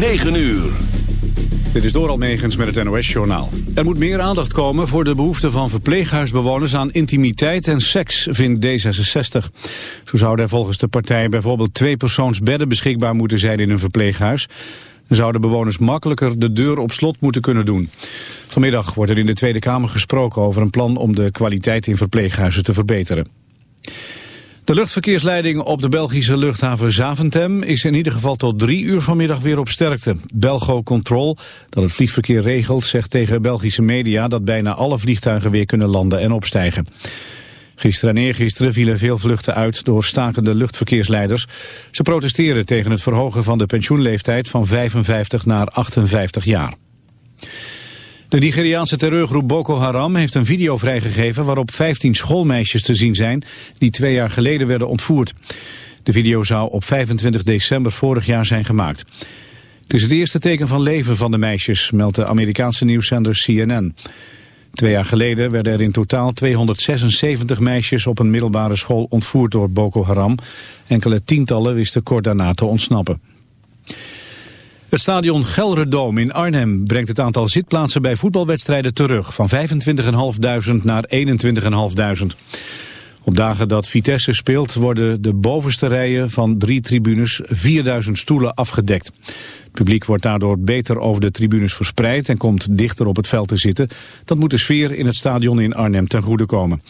9 uur. Dit is Doral Megens met het NOS-journaal. Er moet meer aandacht komen voor de behoefte van verpleeghuisbewoners aan intimiteit en seks, vindt D66. Zo zouden er volgens de partij bijvoorbeeld twee persoonsbedden beschikbaar moeten zijn in een verpleeghuis. En zouden bewoners makkelijker de deur op slot moeten kunnen doen. Vanmiddag wordt er in de Tweede Kamer gesproken over een plan om de kwaliteit in verpleeghuizen te verbeteren. De luchtverkeersleiding op de Belgische luchthaven Zaventem is in ieder geval tot drie uur vanmiddag weer op sterkte. Belgo Control, dat het vliegverkeer regelt, zegt tegen Belgische media dat bijna alle vliegtuigen weer kunnen landen en opstijgen. Gisteren en eergisteren vielen veel vluchten uit door stakende luchtverkeersleiders. Ze protesteren tegen het verhogen van de pensioenleeftijd van 55 naar 58 jaar. De Nigeriaanse terreurgroep Boko Haram heeft een video vrijgegeven waarop 15 schoolmeisjes te zien zijn die twee jaar geleden werden ontvoerd. De video zou op 25 december vorig jaar zijn gemaakt. Het is het eerste teken van leven van de meisjes, meldt de Amerikaanse nieuwszender CNN. Twee jaar geleden werden er in totaal 276 meisjes op een middelbare school ontvoerd door Boko Haram. Enkele tientallen wisten kort daarna te ontsnappen. Het stadion Gelredome in Arnhem brengt het aantal zitplaatsen bij voetbalwedstrijden terug van 25.500 naar 21.500. Op dagen dat Vitesse speelt worden de bovenste rijen van drie tribunes 4000 stoelen afgedekt. Het publiek wordt daardoor beter over de tribunes verspreid en komt dichter op het veld te zitten. Dat moet de sfeer in het stadion in Arnhem ten goede komen.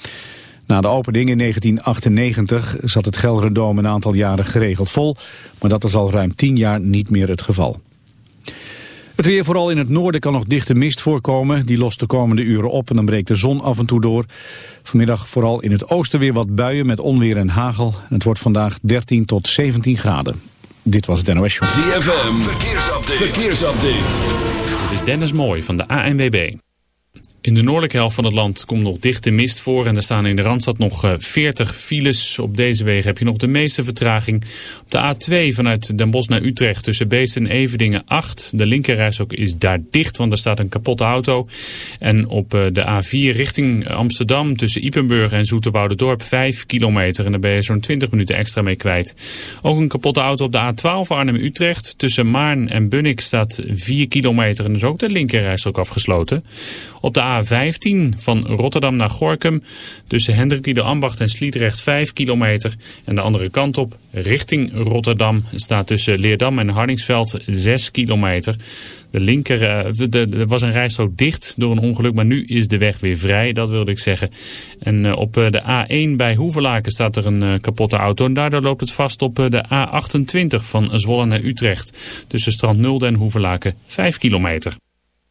Na de opening in 1998 zat het Gelredome een aantal jaren geregeld vol, maar dat is al ruim 10 jaar niet meer het geval. Het weer vooral in het noorden kan nog dichte mist voorkomen. Die lost de komende uren op en dan breekt de zon af en toe door. Vanmiddag vooral in het oosten weer wat buien met onweer en hagel. Het wordt vandaag 13 tot 17 graden. Dit was het NOS Show. ZFM, verkeersupdate. verkeersupdate. Dit is Dennis Mooi van de ANWB. In de noordelijke helft van het land komt nog dichte mist voor en er staan in de Randstad nog 40 eh, files. Op deze wegen heb je nog de meeste vertraging. Op de A2 vanuit Den Bosch naar Utrecht tussen Beest en Evedingen 8. De linkerreis is daar dicht, want er staat een kapotte auto. En op eh, de A4 richting Amsterdam tussen Ipenburg en Dorp 5 kilometer. En daar ben je zo'n 20 minuten extra mee kwijt. Ook een kapotte auto op de A12 Arnhem-Utrecht. Tussen Maarn en Bunnik staat 4 kilometer en is ook de linkerreis ook afgesloten. Op de A15 van Rotterdam naar Gorkum tussen Hendrik de Ambacht en Sliedrecht 5 kilometer. En de andere kant op richting Rotterdam staat tussen Leerdam en Hardingsveld 6 kilometer. De linker, eh, er was een rijstrook dicht door een ongeluk, maar nu is de weg weer vrij, dat wilde ik zeggen. En eh, op eh, de A1 bij Hoevelaken staat er een kapotte auto en daardoor loopt het vast op de A28 van Zwolle naar Utrecht. Tussen Strand Nulde en Hoevelaken 5 kilometer.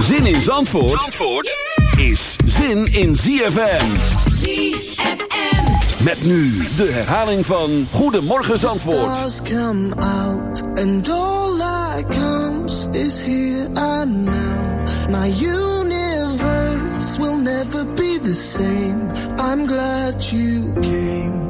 Zin in Zandvoort, Zandvoort is zin in ZFM. ZFM. Met nu de herhaling van Goedemorgen Zandvoort. Stars come out and all that comes is here and now. My universe will never be the same. I'm glad you came.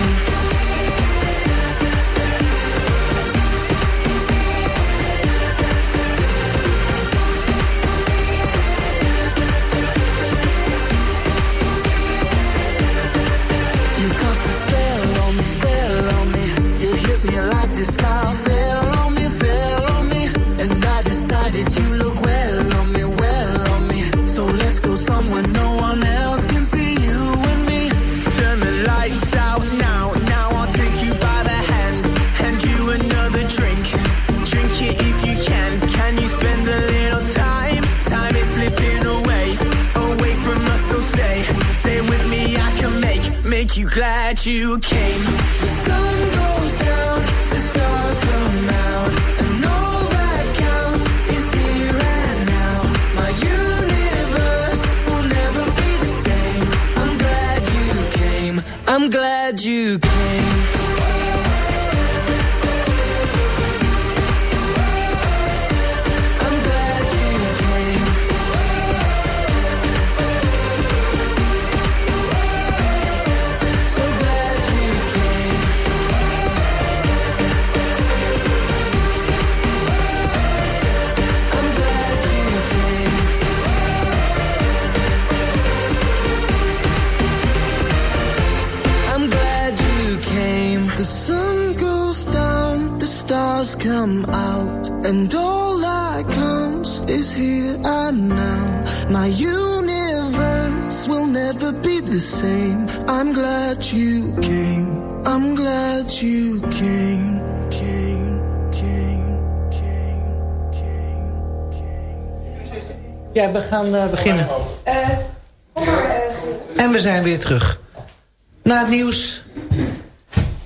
Glad you came. Gaan eh, beginnen. En we zijn weer terug. Na het nieuws.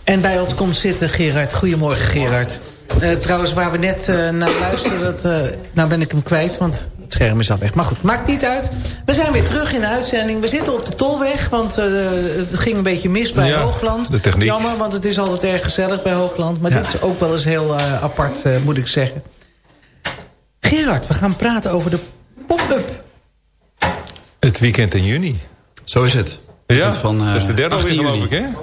En bij ons komt zitten Gerard. Goedemorgen Gerard. Eh, trouwens, waar we net eh, naar luisterden... Dat, nou ben ik hem kwijt, want het scherm is al weg. Maar goed, maakt niet uit. We zijn weer terug in de uitzending. We zitten op de tolweg, want het ging een beetje mis bij Ja, Hoogland. de techniek. Jammer, want het is altijd erg gezellig bij Hoogland. Maar dit is ook wel eens heel apart, moet ik zeggen. Gerard, we gaan praten over de pop-up. Het weekend in juni. Zo is het. Ja, Het van, eh, dat is de derde 18 alweer geloof juni. ik, hè?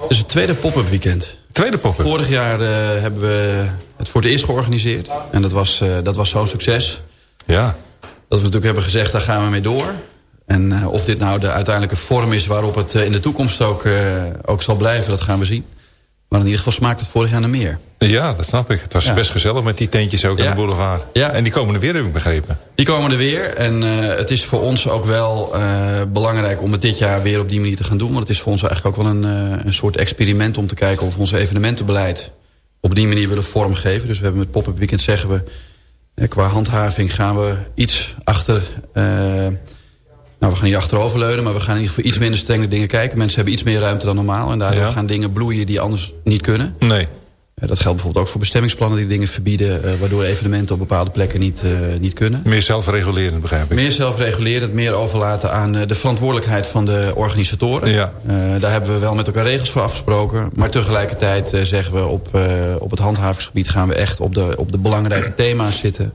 Het is het tweede pop-up weekend. Tweede pop Vorig jaar eh, hebben we het voor het eerst georganiseerd. En dat was, eh, dat was zo'n succes. Ja. Dat we natuurlijk hebben gezegd, daar gaan we mee door. En eh, of dit nou de uiteindelijke vorm is waarop het eh, in de toekomst ook, eh, ook zal blijven, dat gaan we zien. Maar in ieder geval smaakt het vorig jaar naar meer. Ja, dat snap ik. Het was Ja. best gezellig met die tentjes ook Ja. aan de boulevard. Ja. En die komen er weer, heb ik begrepen. Die komen er weer. En eh, het is voor ons ook wel eh, belangrijk om het dit jaar weer op die manier te gaan doen. Want het is voor ons eigenlijk ook wel een, eh, een soort experiment om te kijken of we ons evenementenbeleid op die manier willen vormgeven. Dus we hebben met Pop-Up Weekend zeggen we, qua handhaving gaan we iets achter... nou, we gaan niet achteroverleunen, maar we gaan in ieder geval iets minder strenge dingen kijken. Mensen hebben iets meer ruimte dan normaal. En daardoor Ja. gaan dingen bloeien die anders niet kunnen. Nee. Eh, dat geldt bijvoorbeeld ook voor bestemmingsplannen die dingen verbieden... eh, waardoor evenementen op bepaalde plekken niet, eh, niet kunnen. Meer zelfregulerend, begrijp ik. Meer zelfregulerend, meer overlaten aan de verantwoordelijkheid van de organisatoren. Ja. Daar hebben we wel met elkaar regels voor afgesproken. Maar tegelijkertijd zeggen we op, op het handhavingsgebied gaan we echt op de, op de belangrijke thema's zitten.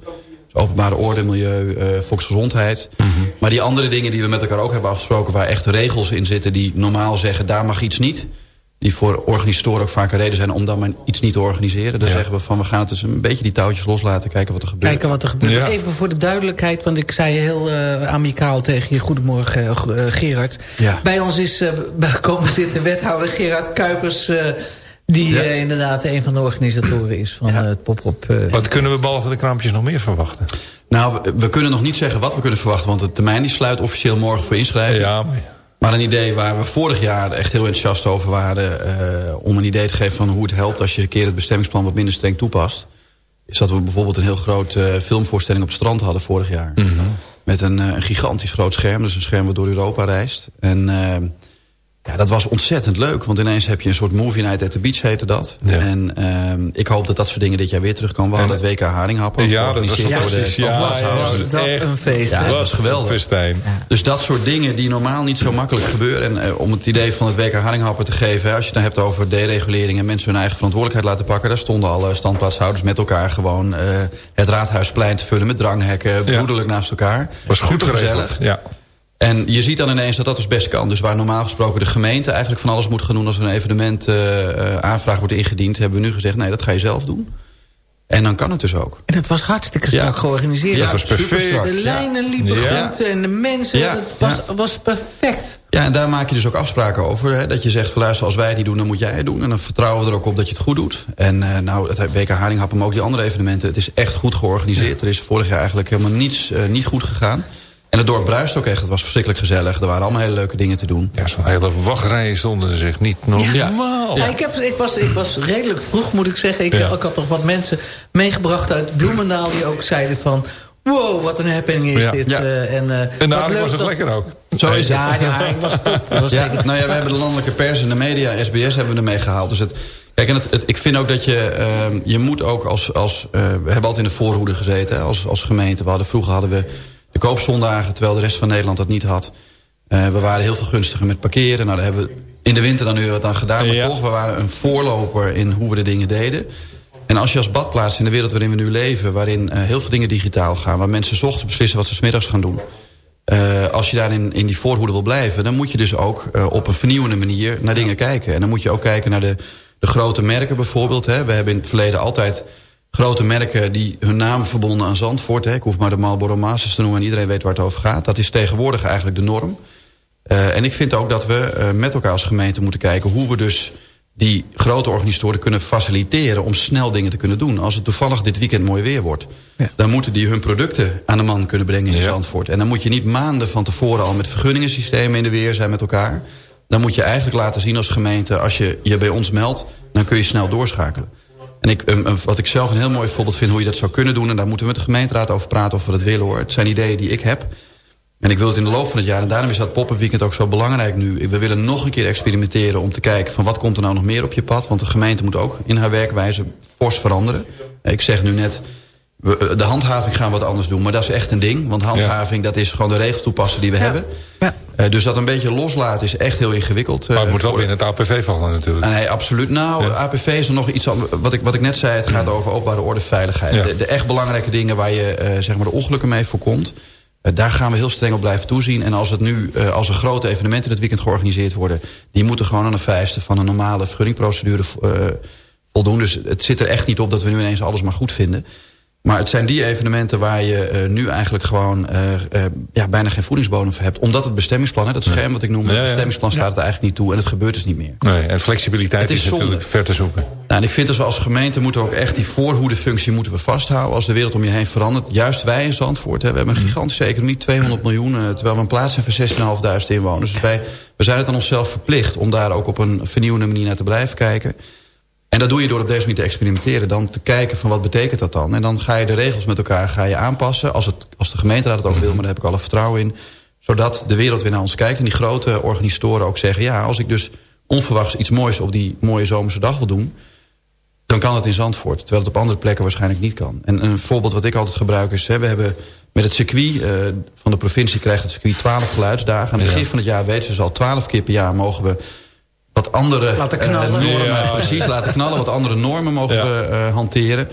Openbare orde, milieu, eh, volksgezondheid. Mhm. Maar die andere dingen die we met elkaar ook hebben afgesproken... waar echt regels in zitten die normaal zeggen daar mag iets niet... die voor organisatoren ook vaak een reden zijn om dan maar iets niet te organiseren. Dan Ja. zeggen we van we gaan het dus een beetje die touwtjes loslaten... kijken wat er gebeurt. Kijken wat er gebeurt. Ja. Even voor de duidelijkheid, want ik zei heel eh, amicaal tegen je... Goedemorgen, eh, Gerard. Ja. Bij ons is eh, bij komen zitten wethouder Gerard Kuipers... die Ja. eh, inderdaad een van de organisatoren is van Ja. eh, het pop-up. eh, Wat kunnen we behalve de kraampjes nog meer verwachten? Nou, we, we kunnen nog niet zeggen wat we kunnen verwachten... want de termijn die sluit officieel morgen voor inschrijving. Ja, maar Maar een idee waar we vorig jaar echt heel enthousiast over waren... eh, om een idee te geven van hoe het helpt... als je een keer het bestemmingsplan wat minder streng toepast... is dat we bijvoorbeeld een heel groot eh, filmvoorstelling op het strand hadden vorig jaar. Met een, een gigantisch groot scherm. Dus een scherm wat door Europa reist. En Ja, dat was ontzettend leuk. Want ineens heb je een soort movie night at the beach, heette dat. Ja. En ehm, ik hoop dat dat soort dingen dit jaar weer terugkomen. We hadden het WK Haringhappen. Ja, dat was fantastisch. Ja, dat echt. een feest. Ja, dat was geweldig. Festijn. Dus dat soort dingen die normaal niet zo makkelijk gebeuren. En eh, om het idee van het WK Haringhappen te geven... Hè, als je het dan hebt over deregulering en mensen hun eigen verantwoordelijkheid laten pakken... daar stonden alle standplaatshouders met elkaar gewoon... eh, het raadhuisplein te vullen met dranghekken, broederlijk naast elkaar. Was goed Supergezellig. geregeld. Ja. En je ziet dan ineens dat dat dus best kan. Dus waar normaal gesproken de gemeente eigenlijk van alles moet gaan doen... als er een evenement eh, eh, aanvraag wordt ingediend... hebben we nu gezegd, nee, dat ga je zelf doen. En dan kan het dus ook. En het was hartstikke strak Ja. georganiseerd. Ja, was super perfect. De lijnen liepen Ja. goed en de mensen. Ja. Het was, Ja. was perfect. Ja, en daar maak je dus ook afspraken over. Hè? Dat je zegt, van, luister, als wij het niet doen, dan moet jij het doen. En dan vertrouwen we er ook op dat je het goed doet. En eh, nou, het WK Haringhappen, maar ook die andere evenementen... het is echt goed georganiseerd. Er is vorig jaar eigenlijk helemaal niets eh, niet goed gegaan. En het dorp bruist ook echt. Het was verschrikkelijk gezellig. Er waren allemaal hele leuke dingen te doen. Ja, zo'n hele wachtrijen stonden er zich niet normaal. Ja, ik, heb, ik, was, ik was redelijk vroeg, moet ik zeggen. Ik, Ja. ik had toch wat mensen meegebracht uit Bloemendaal... die ook zeiden van... Wow, wat een happening is Ja. dit. Ja. eh, en eh, En was het dat- lekker ook. Zo is het. Ja, ja, ik was top. Dat was Ja, zeker- nou ja, we hebben de landelijke pers en de media, SBS hebben we ermee gehaald. Dus het, kijk, en het, het- ik vind ook dat je, ehm, je moet ook als, als eh, we hebben altijd in de voorhoede gezeten hè, als, als gemeente. We hadden, vroeger hadden we de koopzondagen, terwijl de rest van Nederland dat niet had. Eh, we waren heel veel gunstiger met parkeren. Nou, daar hebben we in de winter dan nu wat aan gedaan. Maar Ja. toch, we waren een voorloper in hoe we de dingen deden. En als je als badplaats in de wereld waarin we nu leven... waarin eh, heel veel dingen digitaal gaan... waar mensen 's ochtends beslissen wat ze 's middags gaan doen... Eh, als je daarin in die voorhoede wil blijven... dan moet je dus ook op een vernieuwende manier naar dingen kijken. En dan moet je ook kijken naar de, de grote merken bijvoorbeeld. Hè. We hebben in het verleden altijd grote merken... die hun naam verbonden aan Zandvoort. Hè. Ik hoef maar de Marlboro Masters te noemen... en iedereen weet waar het over gaat. Dat is tegenwoordig eigenlijk de norm. Eh, en ik vind ook dat we eh, met elkaar als gemeente moeten kijken... hoe we dus die grote organisatoren kunnen faciliteren... om snel dingen te kunnen doen. Als het toevallig dit weekend mooi weer wordt... Ja. dan moeten die hun producten aan de man kunnen brengen in Ja. Zandvoort. En dan moet je niet maanden van tevoren al met vergunningensystemen in de weer zijn met elkaar. Dan moet je eigenlijk laten zien als gemeente... als je je bij ons meldt, dan kun je snel doorschakelen. En ik, wat ik zelf een heel mooi voorbeeld vind hoe je dat zou kunnen doen... en daar moeten we met de gemeenteraad over praten of we dat willen hoor. Het zijn ideeën die ik heb... En ik wil het in de loop van het jaar, en daarom is dat poppenweekend ook zo belangrijk nu. We willen nog een keer experimenteren om te kijken van wat komt er nou nog meer op je pad. Want de gemeente moet ook in haar werkwijze fors veranderen. Ik zeg nu net, we- de handhaving gaan we wat anders doen. Maar dat is echt een ding. Want handhaving, dat is gewoon de regels toepassen die we hebben. Ja. Eh, dus dat een beetje loslaten is echt heel ingewikkeld. Maar het eh, moet wel binnen het APV vallen natuurlijk. Nee, absoluut. Nou, Ja. APV is er nog iets. Wat ik, wat ik net zei, het gaat over openbare orde, veiligheid. Ja. De, de echt belangrijke dingen waar je eh, zeg maar de ongelukken mee voorkomt... eh, daar gaan we heel streng op blijven toezien. En als het nu, eh, als er grote evenementen dit weekend georganiseerd worden... die moeten gewoon aan de vereisten van een normale vergunningprocedure eh, voldoen. Dus het zit er echt niet op dat we nu ineens alles maar goed vinden. Maar het zijn die evenementen waar je eh, nu eigenlijk gewoon eh, eh, ja, bijna geen voedingsbodem voor hebt. Omdat het bestemmingsplan, hè, dat scherm wat ik noem, het bestemmingsplan staat het eigenlijk niet toe. En het gebeurt dus niet meer. Nee, en flexibiliteit Het is is, natuurlijk ver te zoeken. Nou, en ik vind dat we als gemeente moeten ook echt die voorhoedefunctie moeten we vasthouden. Als de wereld om je heen verandert. Juist wij in Zandvoort. Hè, we hebben een gigantische economie, 200 miljoen. terwijl we een plaats zijn van 6.500 inwoners. Dus wij, we zijn het aan onszelf verplicht om daar ook op een vernieuwende manier naar te blijven kijken. En dat doe je door op deze manier te experimenteren. Dan te kijken van wat betekent dat dan. En dan ga je de regels met elkaar ga je aanpassen. Als, het, als de gemeenteraad het ook wil, maar daar heb ik alle vertrouwen in. Zodat de wereld weer naar ons kijkt. En die grote organisatoren ook zeggen... ja, als ik dus onverwachts iets moois op die mooie zomerse dag wil doen... dan kan het in Zandvoort. Terwijl het op andere plekken waarschijnlijk niet kan. En een voorbeeld wat ik altijd gebruik is... Hè, we hebben met het circuit eh, van de provincie krijgt het circuit 12 geluidsdagen. Aan het begin van het jaar weten ze dus al 12 keer per jaar mogen we wat andere Laten eh, knallen. normen, Ja. precies, laten knallen, wat andere normen mogen Ja. we eh, hanteren.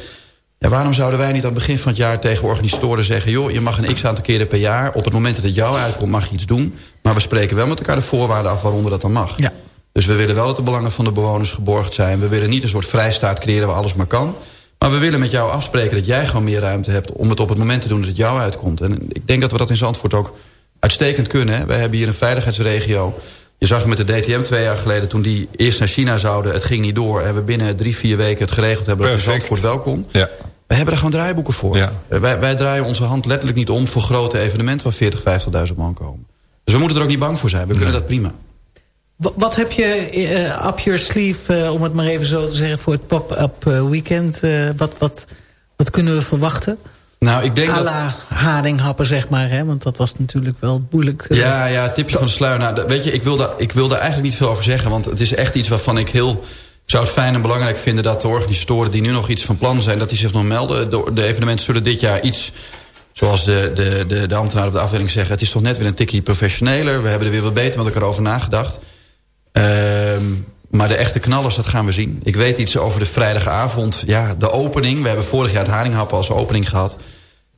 Ja, waarom zouden wij niet aan het begin van het jaar tegen organisatoren zeggen... joh, je mag een x aantal keren per jaar, op het moment dat het jou uitkomt mag je iets doen... maar we spreken wel met elkaar de voorwaarden af waaronder dat dan mag. Ja. Dus we willen wel dat de belangen van de bewoners geborgd zijn. We willen niet een soort vrijstaat creëren waar alles maar kan. Maar we willen met jou afspreken dat jij gewoon meer ruimte hebt... om het op het moment te doen dat het jou uitkomt. En ik denk dat we dat in Zandvoort ook uitstekend kunnen. Hè? Wij hebben hier een veiligheidsregio. Je zag het met de DTM twee jaar geleden... toen die eerst naar China zouden, het ging niet door... en we binnen drie, vier weken het geregeld hebben... dat Perfect. Zandvoort wel kon. Ja. We hebben er gewoon draaiboeken voor. Ja. Eh, Wij, wij draaien onze hand letterlijk niet om... voor grote evenementen waar 40, 50.000 man komen. Dus we moeten er ook niet bang voor zijn. We kunnen dat prima. Wat, heb je eh, up your sleeve, eh, om het maar even zo te zeggen... voor het pop-up weekend? Wat, wat, wat kunnen we verwachten? Nou, ik denk à dat... haringhappen, zeg maar. Hè? Want dat was natuurlijk wel moeilijk. eh, Ja, ja, tipje van de sluier. Nou, weet je, ik wil, daar, ik wil daar eigenlijk niet veel over zeggen. Want het is echt iets waarvan ik heel... Ik zou het fijn en belangrijk vinden dat de organisatoren die nu nog iets van plan zijn... dat die zich nog melden. De, de evenementen zullen dit jaar iets... Zoals de, de, de, de ambtenaren op de afdeling zeggen... het is toch net weer een tikje professioneler. We hebben er weer wat beter met elkaar over nagedacht. Ehm, maar de echte knallers, dat gaan we zien. Ik weet iets over de vrijdagavond. Ja, de opening. We hebben vorig jaar het Haringhappen als opening gehad.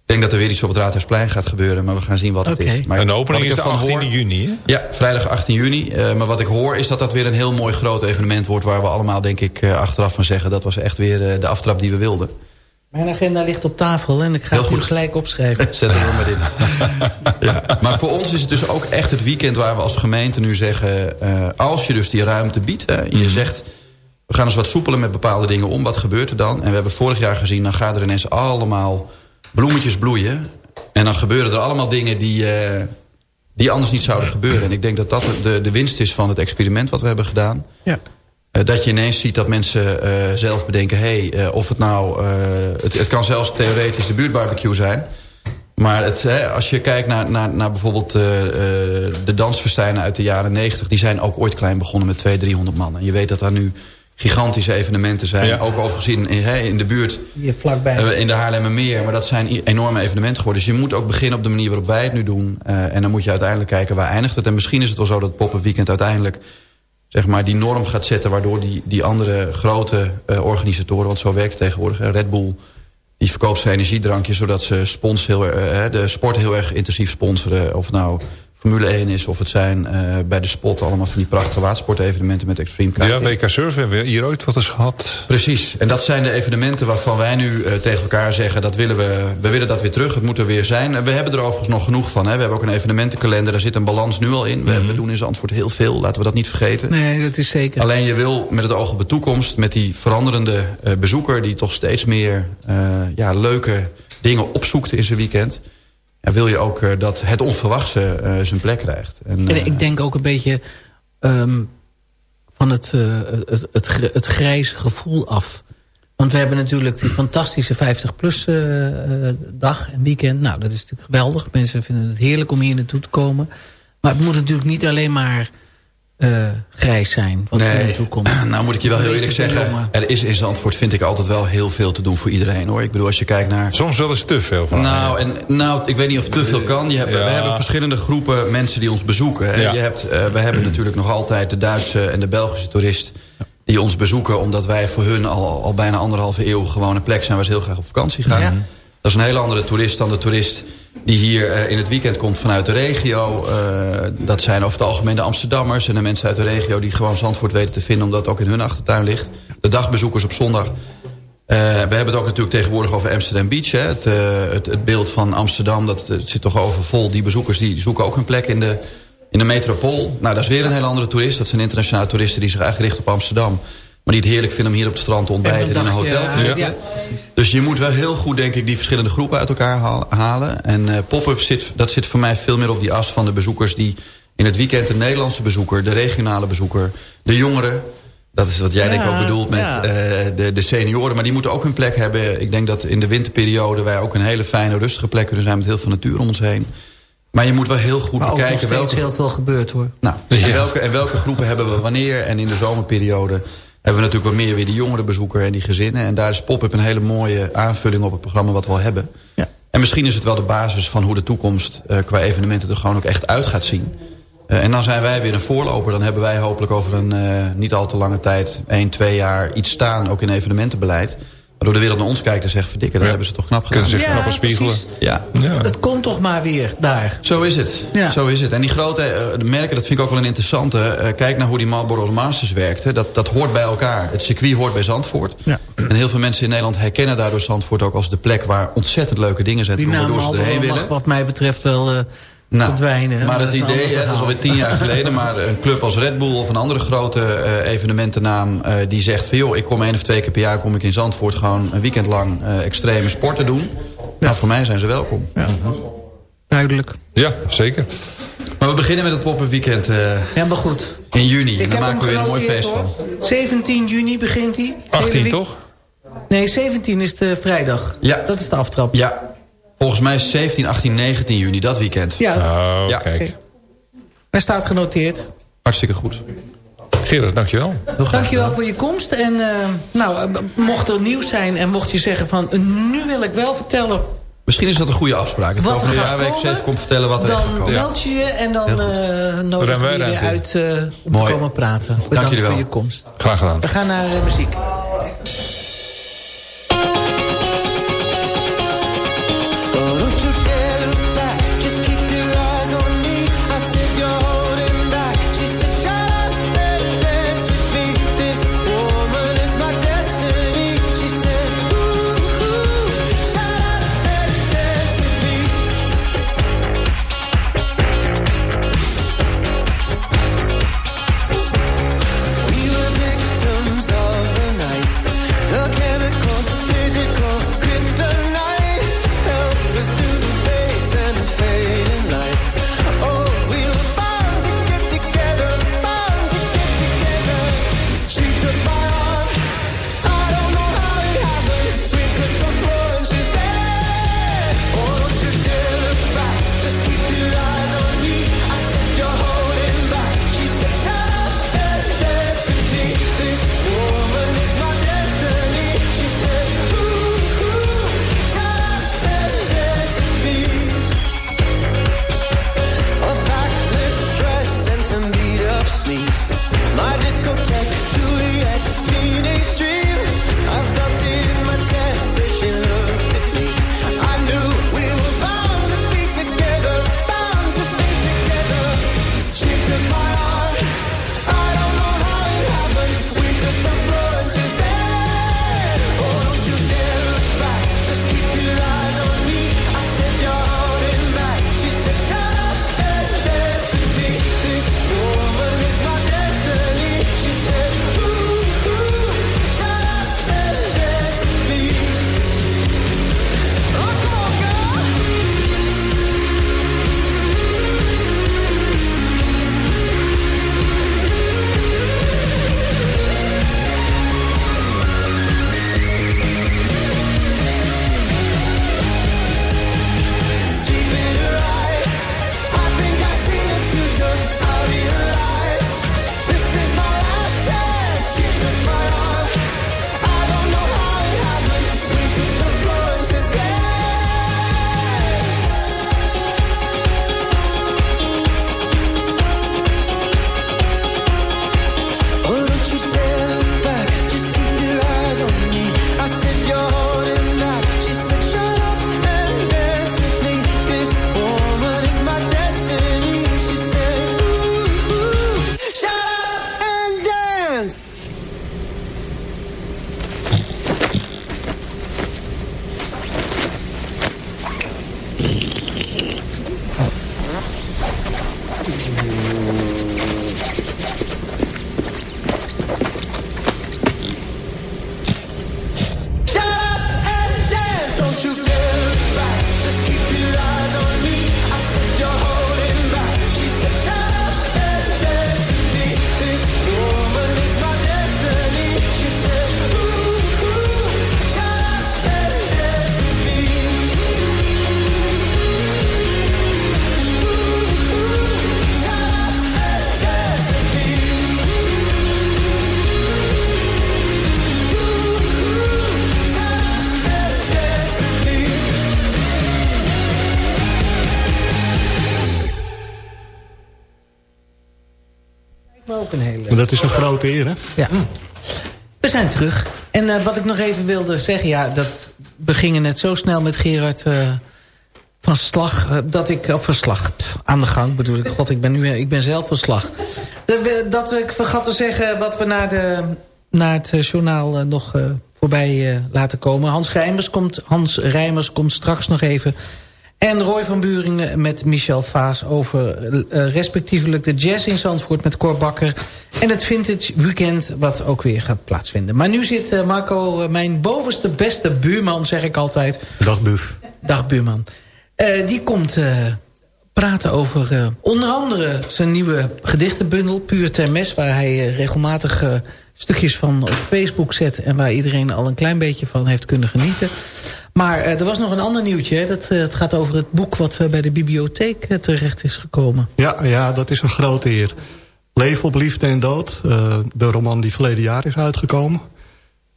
Ik denk dat er weer iets op het Raadhuisplein gaat gebeuren. Maar we gaan zien wat het Oké. is. Maar En de opening is de ervan 18 hoor- juni, hè? ja, vrijdag 18 juni. Eh, maar wat ik hoor is dat dat weer een heel mooi groot evenement wordt... waar we allemaal, denk ik, eh, achteraf van zeggen... dat was echt weer eh, de aftrap die we wilden. Mijn agenda ligt op tafel en ik ga het gelijk opschrijven. Zet er maar in. ja. Maar voor ons is het dus ook echt het weekend... waar we als gemeente nu zeggen... eh, als je dus die ruimte biedt... Hè, en je zegt, we gaan eens wat soepeler met bepaalde dingen om... wat gebeurt er dan? En we hebben vorig jaar gezien... dan gaan er ineens allemaal bloemetjes bloeien... en dan gebeuren er allemaal dingen die... eh, die anders niet zouden gebeuren. En ik denk dat dat de, de winst is van het experiment wat we hebben gedaan. Ja. Eh, dat je ineens ziet dat mensen eh, zelf bedenken... Hey, eh, of het nou... eh, het, het kan zelfs theoretisch de buurtbarbecue zijn. Maar het, hè, als je kijkt naar, naar, naar bijvoorbeeld eh, eh, de dansfestijnen uit de jaren 90... die zijn ook ooit klein begonnen met 200, 300 man. En je weet dat daar nu gigantische evenementen zijn. Ja. Ook overigens in, in, in de buurt, Hier vlakbij. in de Haarlemmermeer. Maar dat zijn enorme evenementen geworden. Dus je moet ook beginnen op de manier waarop wij het nu doen. Eh, en dan moet je uiteindelijk kijken waar eindigt het. En misschien is het wel zo dat het Pop-up Weekend uiteindelijk zeg maar, die norm gaat zetten... waardoor die, die andere grote eh, organisatoren, want zo werkt tegenwoordig... Red Bull, die verkoopt zijn energiedrankjes... zodat ze spons heel, eh, de sport heel erg intensief sponsoren. Of nou Formule 1 is, of het zijn eh, bij de spot... allemaal van die prachtige watersportevenementen met extreme Ja. WK Surf hebben we hier ooit wat eens gehad. Precies. En dat zijn de evenementen waarvan wij nu eh, tegen elkaar zeggen... dat willen we, we willen dat weer terug, het moet er weer zijn. En we hebben er overigens nog genoeg van. Hè. We hebben ook een evenementenkalender, daar zit een balans nu al in. We, we doen in Zandvoort heel veel, laten we dat niet vergeten. Nee, dat is zeker. Alleen je wil met het oog op de toekomst... met die veranderende eh, bezoeker... die toch steeds meer eh, ja, leuke dingen opzoekt in zijn weekend... Ja, wil je ook eh, dat het onverwachte eh, zijn plek krijgt. En, En eh, ik denk ook een beetje ehm, van het, het, het, het grijze gevoel af. Want we hebben natuurlijk die fantastische 50-plus eh, eh, dag en weekend. Nou, dat is natuurlijk geweldig. Mensen vinden het heerlijk om hier naartoe te komen. Maar het moet natuurlijk niet alleen maar eh, grijs zijn wat er naartoe komt. Nou moet ik je wel heel eerlijk zeggen... er is in Zandvoort vind ik altijd wel heel veel te doen voor iedereen hoor. Ik bedoel als je kijkt naar... Soms wel eens te veel van. Nou, en, nou, ik weet niet of te veel kan. Je hebt, Ja. We hebben verschillende groepen mensen die ons bezoeken. En Ja. Je hebt, eh, we hebben natuurlijk nog altijd de Duitse en de Belgische toerist... die ons bezoeken omdat wij voor hun al, al bijna anderhalve eeuw... gewoon een plek zijn waar ze heel graag op vakantie gaan. Ja. Dat is een hele andere toerist dan de toerist die hier eh, in het weekend komt vanuit de regio. Eh, dat zijn over het algemeen de Amsterdammers en de mensen uit de regio... die gewoon Zandvoort weten te vinden omdat het ook in hun achtertuin ligt. De dagbezoekers op zondag. Eh, we hebben het ook natuurlijk tegenwoordig over Amsterdam Beach. Hè. Het, het, het beeld van Amsterdam, dat, zit toch overvol. Die bezoekers die zoeken ook hun plek in de, in de metropool. Nou, dat is weer een hele andere toerist. Dat zijn internationale toeristen die zich eigenlijk richten op Amsterdam. Maar die het heerlijk vinden om hier op het strand te ontbijten... en in een hotel te zitten. Ja. Dus je moet wel heel goed, denk ik, die verschillende groepen uit elkaar halen. En eh, pop-up zit, dat zit voor mij veel meer op die as van de bezoekers... die in het weekend de Nederlandse bezoeker, de regionale bezoeker... de jongeren, dat is wat jij denk ik ook bedoelt met ja. eh, de, de senioren... maar die moeten ook hun plek hebben. Ik denk dat in de winterperiode wij ook een hele fijne, rustige plek kunnen zijn... met heel veel natuur om ons heen. Maar je moet wel heel goed Maar bekijken... steeds welke heel veel gebeurt hoor. nou, Ja. en, welke, en welke groepen hebben we wanneer? En in de zomerperiode hebben we natuurlijk wat meer weer die jongere bezoeker en die gezinnen. En daar is pop-up een hele mooie aanvulling op het programma wat we al hebben. Ja. En misschien is het wel de basis van hoe de toekomst eh, qua evenementen er gewoon ook echt uit gaat zien. Eh, en dan zijn wij weer een voorloper. Dan hebben wij hopelijk over een eh, niet al te lange tijd, één, twee jaar, iets staan, ook in evenementenbeleid. Waardoor de wereld naar ons kijkt en zegt, verdikken, dat Ja. hebben ze toch knap gedaan. Kunnen zich knap spiegelen. Ja, Ja. Het komt toch maar weer daar. zo is het. Ja. Zo is het. En die grote eh, merken, dat vind ik ook wel een interessante. eh, kijk naar hoe die Marlboro Masters werkte. Dat, dat hoort bij elkaar. Het circuit hoort bij Zandvoort. Ja. En heel veel mensen in Nederland herkennen daardoor Zandvoort ook als de plek waar ontzettend leuke dingen zijn. Die naam waardoor ze erheen Marlboro willen. mag wat mij betreft wel eh, Nou, verdwijnen. Maar het idee, hè, dat is verhaal. alweer tien jaar geleden... maar een club als Red Bull of een andere grote eh, evenementennaam... eh, die zegt van joh, ik kom één of twee keer per jaar... kom ik in Zandvoort gewoon een weekend lang eh, extreme sporten doen. Nou, voor mij zijn ze welkom. Duidelijk. Ja, zeker. Maar we beginnen met het pop-up weekend eh, Ja, maar goed. in juni. Ik Daar heb maken we weer een mooi feest van. 17 juni begint hij. 18 Hele week- toch? Nee, 17 is de vrijdag. Ja. Dat is de aftrap. Ja, Volgens mij 17, 18, 19 juni, dat weekend. Ja, Oh, Ja. kijk. hij staat genoteerd. Hartstikke goed. Gerard, dankjewel. Dankjewel voor je komst. En eh, nou, eh, mocht er nieuws zijn en mocht je zeggen van... eh, nu wil ik wel vertellen Misschien is dat een goede afspraak. Dat Wat er een gaat komen, even kom vertellen wat er echt dan komen. meld je je en dan eh nodigen we je weer uit eh, om Mooi. te komen praten. Bedankt voor je komst. Graag gedaan. We gaan naar muziek. Dat is een grote eer, hè? Ja. We zijn terug. En eh, wat ik nog even wilde zeggen... ja, dat we gingen net zo snel met Gerard eh, van slag... eh, dat ik... Of van aan de gang bedoel ik. God, ik ben, nu, ik ben zelf van slag. Dat, dat ik vergat te zeggen wat we naar, de, naar het journaal nog voorbij laten komen. Hans Rijmers, komt, Hans Rijmers komt straks nog even... En Roy van Buringen met Michel Vaas over eh, respectievelijk de jazz in Zandvoort met Cor Bakker. En het Vintage Weekend wat ook weer gaat plaatsvinden. Maar nu zit eh, Marco, eh, mijn bovenste beste buurman zeg ik altijd. Dag, Buf. Dag buurman. Die komt praten over onder andere zijn nieuwe gedichtenbundel... Puur Termes, waar hij regelmatig stukjes van op Facebook zet... en waar iedereen al een klein beetje van heeft kunnen genieten. Maar eh, er was nog een ander nieuwtje. Hè? Dat, eh, het gaat over het boek wat eh, bij de bibliotheek terecht is gekomen. Ja, ja, dat is een grote eer. Leven op liefde en dood. de roman die verleden jaar is uitgekomen.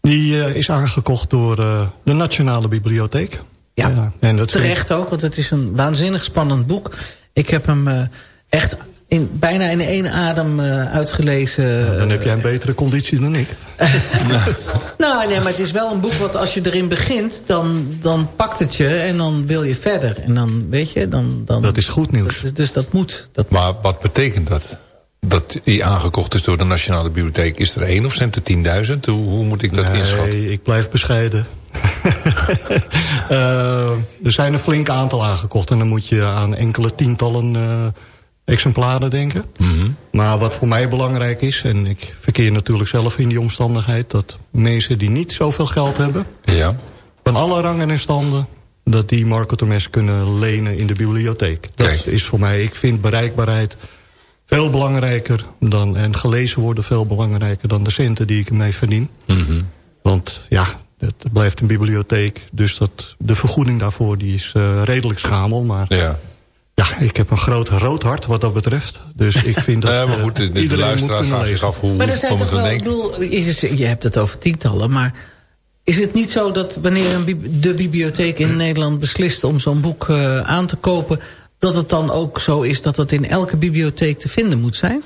Die is aangekocht door de Nationale Bibliotheek. Ja, en dat Terecht ook, want het is een waanzinnig spannend boek. Ik heb hem echt in, bijna in één adem eh, uitgelezen. Dan heb jij een betere conditie dan ik. Nou, nee, maar het is wel een boek wat als je erin begint... dan, dan pakt het je en dan wil je verder. En dan, weet je, dan... dan dat is goed nieuws. Dus, dus dat moet. Dat Maar wat betekent dat? Dat die aangekocht is door de Nationale Bibliotheek. Is er één of zijn er 10.000? Hoe, hoe moet ik dat inschatten? Nee, ik blijf bescheiden. Eh, er zijn een flink aantal aangekocht. En dan moet je aan enkele tientallen eh, exemplaren denken. Mhm. Maar wat voor mij belangrijk is... en ik verkeer natuurlijk zelf in die omstandigheid... dat mensen die niet zoveel geld hebben... Ja. van alle rangen en standen... dat die Marco Termes kunnen lenen in de bibliotheek. Dat Kijk. is voor mij... ik vind bereikbaarheid veel belangrijker... Dan, en gelezen worden veel belangrijker... dan de centen die ik ermee verdien. Mhm. Want ja, het blijft een bibliotheek. Dus dat, de vergoeding daarvoor die is eh, redelijk schamel. Maar Ja. Ja, ik heb een groot rood hart wat dat betreft. Dus ik vind dat Ja, maar eh, goed, de, moet luisteraars zich lezen. af hoe Maar er zijn toch wel, ik denken. bedoel, is het, je hebt het over tientallen, maar is het niet zo dat wanneer een, bib- de bibliotheek in Nederland beslist om zo'n boek eh, aan te kopen, dat het dan ook zo is dat het in elke bibliotheek te vinden moet zijn?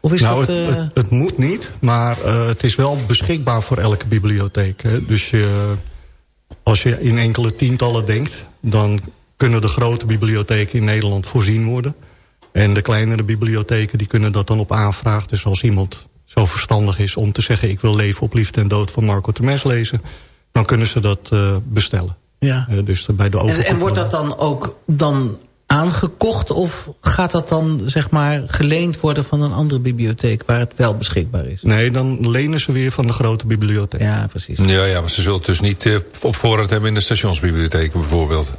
Of is nou, dat... het, eh, het, het moet niet, maar eh, het is wel beschikbaar voor elke bibliotheek. Hè? Dus je, als je in enkele tientallen denkt... dan kunnen de grote bibliotheken in Nederland voorzien worden. En de kleinere bibliotheken die kunnen dat dan op aanvraag. Dus als iemand zo verstandig is om te zeggen... ik wil Leven op Liefde en Dood van Marco Termes lezen... dan kunnen ze dat eh, bestellen. ja. Eh, dus bij de En, en wordt dat dan ook dan aangekocht of gaat dat dan zeg maar geleend worden van een andere bibliotheek waar het wel beschikbaar is? Nee, dan lenen ze weer van de grote bibliotheek. Ja, precies. Ja, ja, maar ze zullen het dus niet eh, op voorraad hebben in de stationsbibliotheek bijvoorbeeld.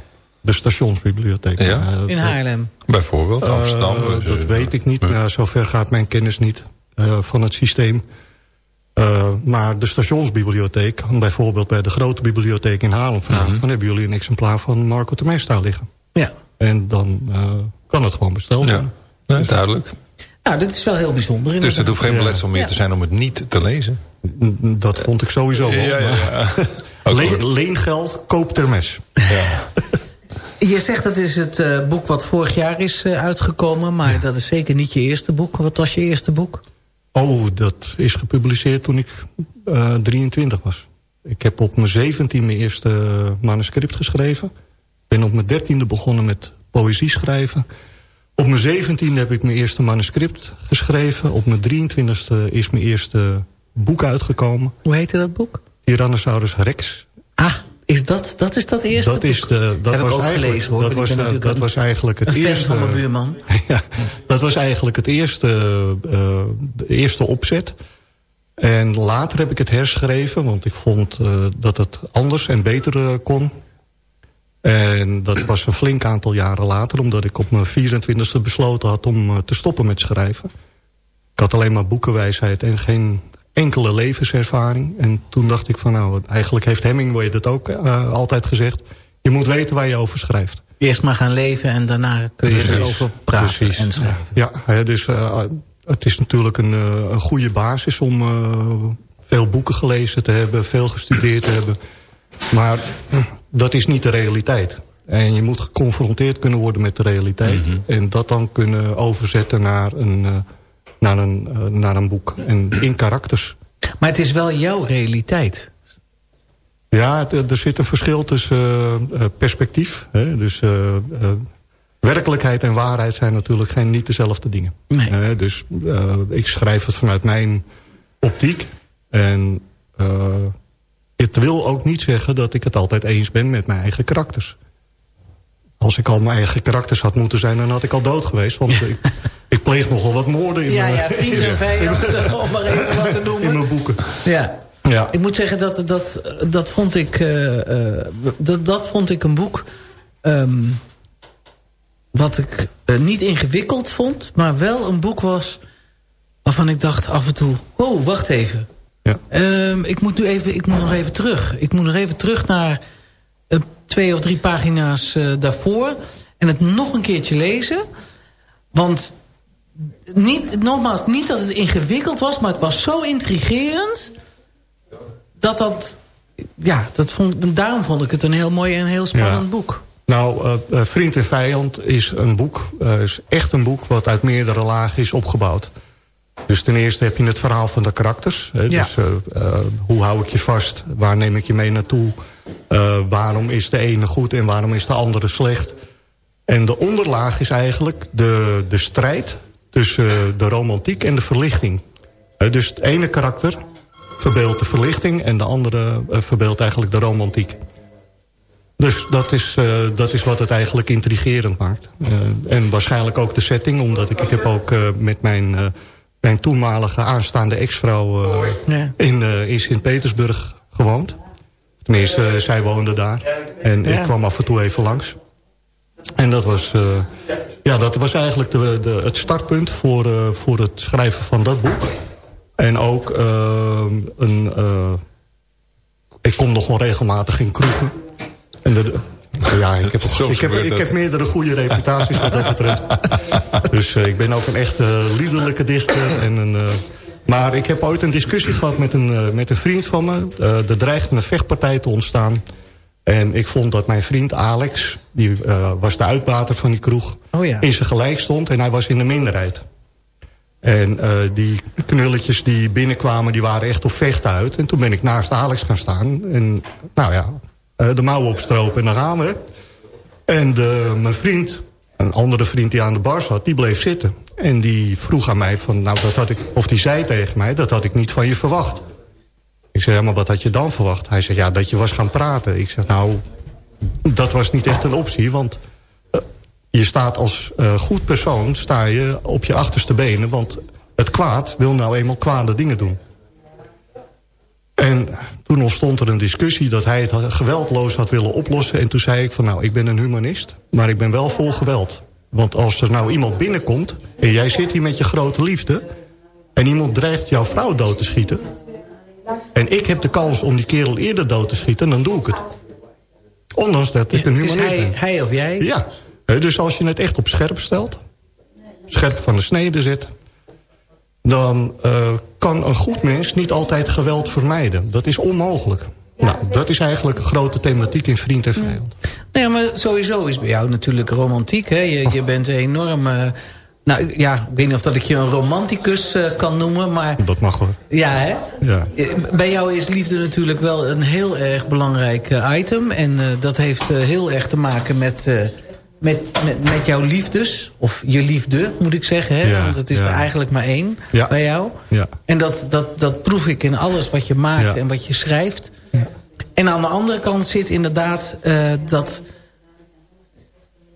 De stationsbibliotheek. Ja? Eh, In Haarlem. Bijvoorbeeld, Amsterdam. Eh, dus, dat eh, weet ik niet. Ja, zover gaat mijn kennis niet eh, van het systeem. Eh, maar de stationsbibliotheek, bijvoorbeeld bij de grote bibliotheek in Haarlem... vragen, dan hebben jullie een exemplaar van Marco Termes daar liggen. Ja. En dan eh, kan het gewoon besteld worden. Ja, nee, duidelijk. Nou, dit is wel heel bijzonder. Dus het inderdaad. hoeft geen Ja. beletsel meer Ja. te zijn om het niet te lezen. Dat vond ik sowieso wel. Ja, ja, maar- ja. Leengeld, koop Termes. Je zegt dat is het eh, boek wat vorig jaar is eh, uitgekomen... maar dat is zeker niet je eerste boek. Wat was je eerste boek? Oh, dat is gepubliceerd toen ik eh 23 was. Ik heb op mijn 17 mijn eerste eh, manuscript geschreven. ben op mijn 13e begonnen met poëzie schrijven. Op mijn 17e heb ik mijn eerste manuscript geschreven. Op mijn 23e is mijn eerste boek uitgekomen. Hoe heette dat boek? Tyrannosaurus Rex. Ah, is dat, dat is dat eerste Dat, is de, dat Heb was eigenlijk, gelezen, hoor, Dat was, dat was eigenlijk het eerste. van mijn buurman. ja, dat was eigenlijk het eerste, eh, de eerste opzet. En later heb ik het herschreven, want ik vond eh, dat het anders en beter eh, kon. En dat was een flink aantal jaren later, omdat ik op mijn 24e besloten had om te stoppen met schrijven. Ik had alleen maar boekenwijsheid en geen enkele levenservaring. En toen dacht ik van nou, eigenlijk heeft Hemingway dat ook eh, altijd gezegd. Je moet weten waar je over schrijft. Eerst maar gaan leven en daarna kun je Precies, erover praten precies. en schrijven. Ja, hè, dus eh, het is natuurlijk een, eh, een goede basis om veel boeken gelezen te hebben, veel gestudeerd te hebben. Maar dat is niet de realiteit. En je moet geconfronteerd kunnen worden met de realiteit. Mhm. En dat dan kunnen overzetten naar een, naar een, eh, naar een boek. En in karakters. Maar het is wel jouw realiteit. Ja, het- er zit een verschil tussen eh, eh, perspectief. Hè? Dus eh, eh, werkelijkheid en waarheid zijn natuurlijk geen, niet dezelfde dingen. Nee. Eh, dus eh, ik schrijf het vanuit mijn optiek. En eh, het wil ook niet zeggen dat ik het altijd eens ben met mijn eigen karakters. Als ik al mijn eigen karakters had moeten zijn, dan had ik al dood geweest. Want ik, ik pleeg nogal wat moorden in, Ja, mijn, ja, vriend en vijand, om maar even wat te in noemen. mijn boeken. Ja. Ja. Ik moet zeggen, dat, dat, dat, vond, ik, eh, eh, dat, dat vond ik een boek... ehm, wat ik eh, niet ingewikkeld vond... maar wel een boek was waarvan ik dacht af en toe... oh, wacht even. Ja. Ehm, ik, moet nu even ik moet nog even terug. Ik moet nog even terug naar twee of drie pagina's eh, daarvoor... en het nog een keertje lezen. Want niet, nogmaals, niet dat het ingewikkeld was... maar het was zo intrigerend... dat dat... Ja, dat vond, daarom vond ik het een heel mooi en heel spannend Ja. boek. Nou, eh, eh, Vriend en Vijand is een boek, eh, is echt een boek wat uit meerdere lagen is opgebouwd. Dus ten eerste heb je het verhaal van de karakters. Hè, Ja. Dus hoe hou ik je vast? Waar neem ik je mee naartoe? Waarom is de ene goed en waarom is de andere slecht? En de onderlaag is eigenlijk de, de strijd tussen eh, de romantiek en de verlichting. Eh, dus het ene karakter verbeeldt de verlichting... en de andere eh, verbeeldt eigenlijk de romantiek. Dus dat is, dat is wat het eigenlijk intrigerend maakt. En waarschijnlijk ook de setting, omdat ik, ik heb ook met mijn, mijn toenmalige aanstaande ex-vrouw Ja. in, in Sint-Petersburg gewoond. Tenminste, zij woonde daar. En ik kwam af en toe even langs. En dat was, eh, ja, dat was eigenlijk de, de, het startpunt voor, eh, voor het schrijven van dat boek. En ook eh, een... ik kom nog wel regelmatig in kroegen. En de, ja, ik heb, ik, heb, ik heb meerdere goede reputaties wat dat betreft. Dus ik ben ook een echte liederlijke dichter. En een, maar ik heb ooit een discussie gehad met een, met een vriend van me. Er dreigde een vechtpartij te ontstaan. En ik vond dat mijn vriend Alex, die eh, was de uitbater van die kroeg... Oh ja. in zijn gelijk stond en hij was in de minderheid. En eh, die knulletjes die binnenkwamen, die waren echt op vechten uit. En toen ben ik naast Alex gaan staan. En nou ja, eh, de mouwen opstropen en dan gaan we. En de, mijn vriend, een andere vriend die aan de bar zat, die bleef zitten. En die vroeg aan mij, van, nou, dat had ik, of die zei tegen mij, dat had ik niet van je verwacht. Ik zei, ja, maar wat had je dan verwacht? Hij zei, ja, dat je was gaan praten. Ik zeg, nou, dat was niet echt een optie, want eh, je staat als eh, goed persoon sta je op je achterste benen... want het kwaad wil nou eenmaal kwade dingen doen. En toen ontstond er een discussie dat hij het geweldloos had willen oplossen. En toen zei ik van nou, ik ben een humanist, maar ik ben wel vol geweld. Want als er nou iemand binnenkomt en jij zit hier met je grote liefde... en iemand dreigt jouw vrouw dood te schieten... en ik heb de kans om die kerel eerder dood te schieten, dan doe ik het. Ondanks dat ik een humanist hij, ben. hij of jij? Ja, Hè, dus als je het echt op scherp stelt... scherp van de snede zet... dan eh, kan een goed mens niet altijd geweld vermijden. Dat is onmogelijk. Nou, dat is eigenlijk een grote thematiek in Vriend en Vijand. Nou ja, maar sowieso is bij jou natuurlijk romantiek. Hè? Je, je bent enorm... eh, nou ja, ik weet niet of dat ik je een romanticus eh, kan noemen, maar... Dat mag hoor. Ja, hè? Ja. Eh, Bij jou is liefde natuurlijk wel een heel erg belangrijk eh, item. En dat heeft heel erg te maken met, met, met, met jouw liefdes. Of je liefde, moet ik zeggen. Hè? Ja, Want het is ja. er eigenlijk maar één bij jou. Ja. En dat, dat, dat proef ik in alles wat je maakt en wat je schrijft. En aan de andere kant zit inderdaad dat...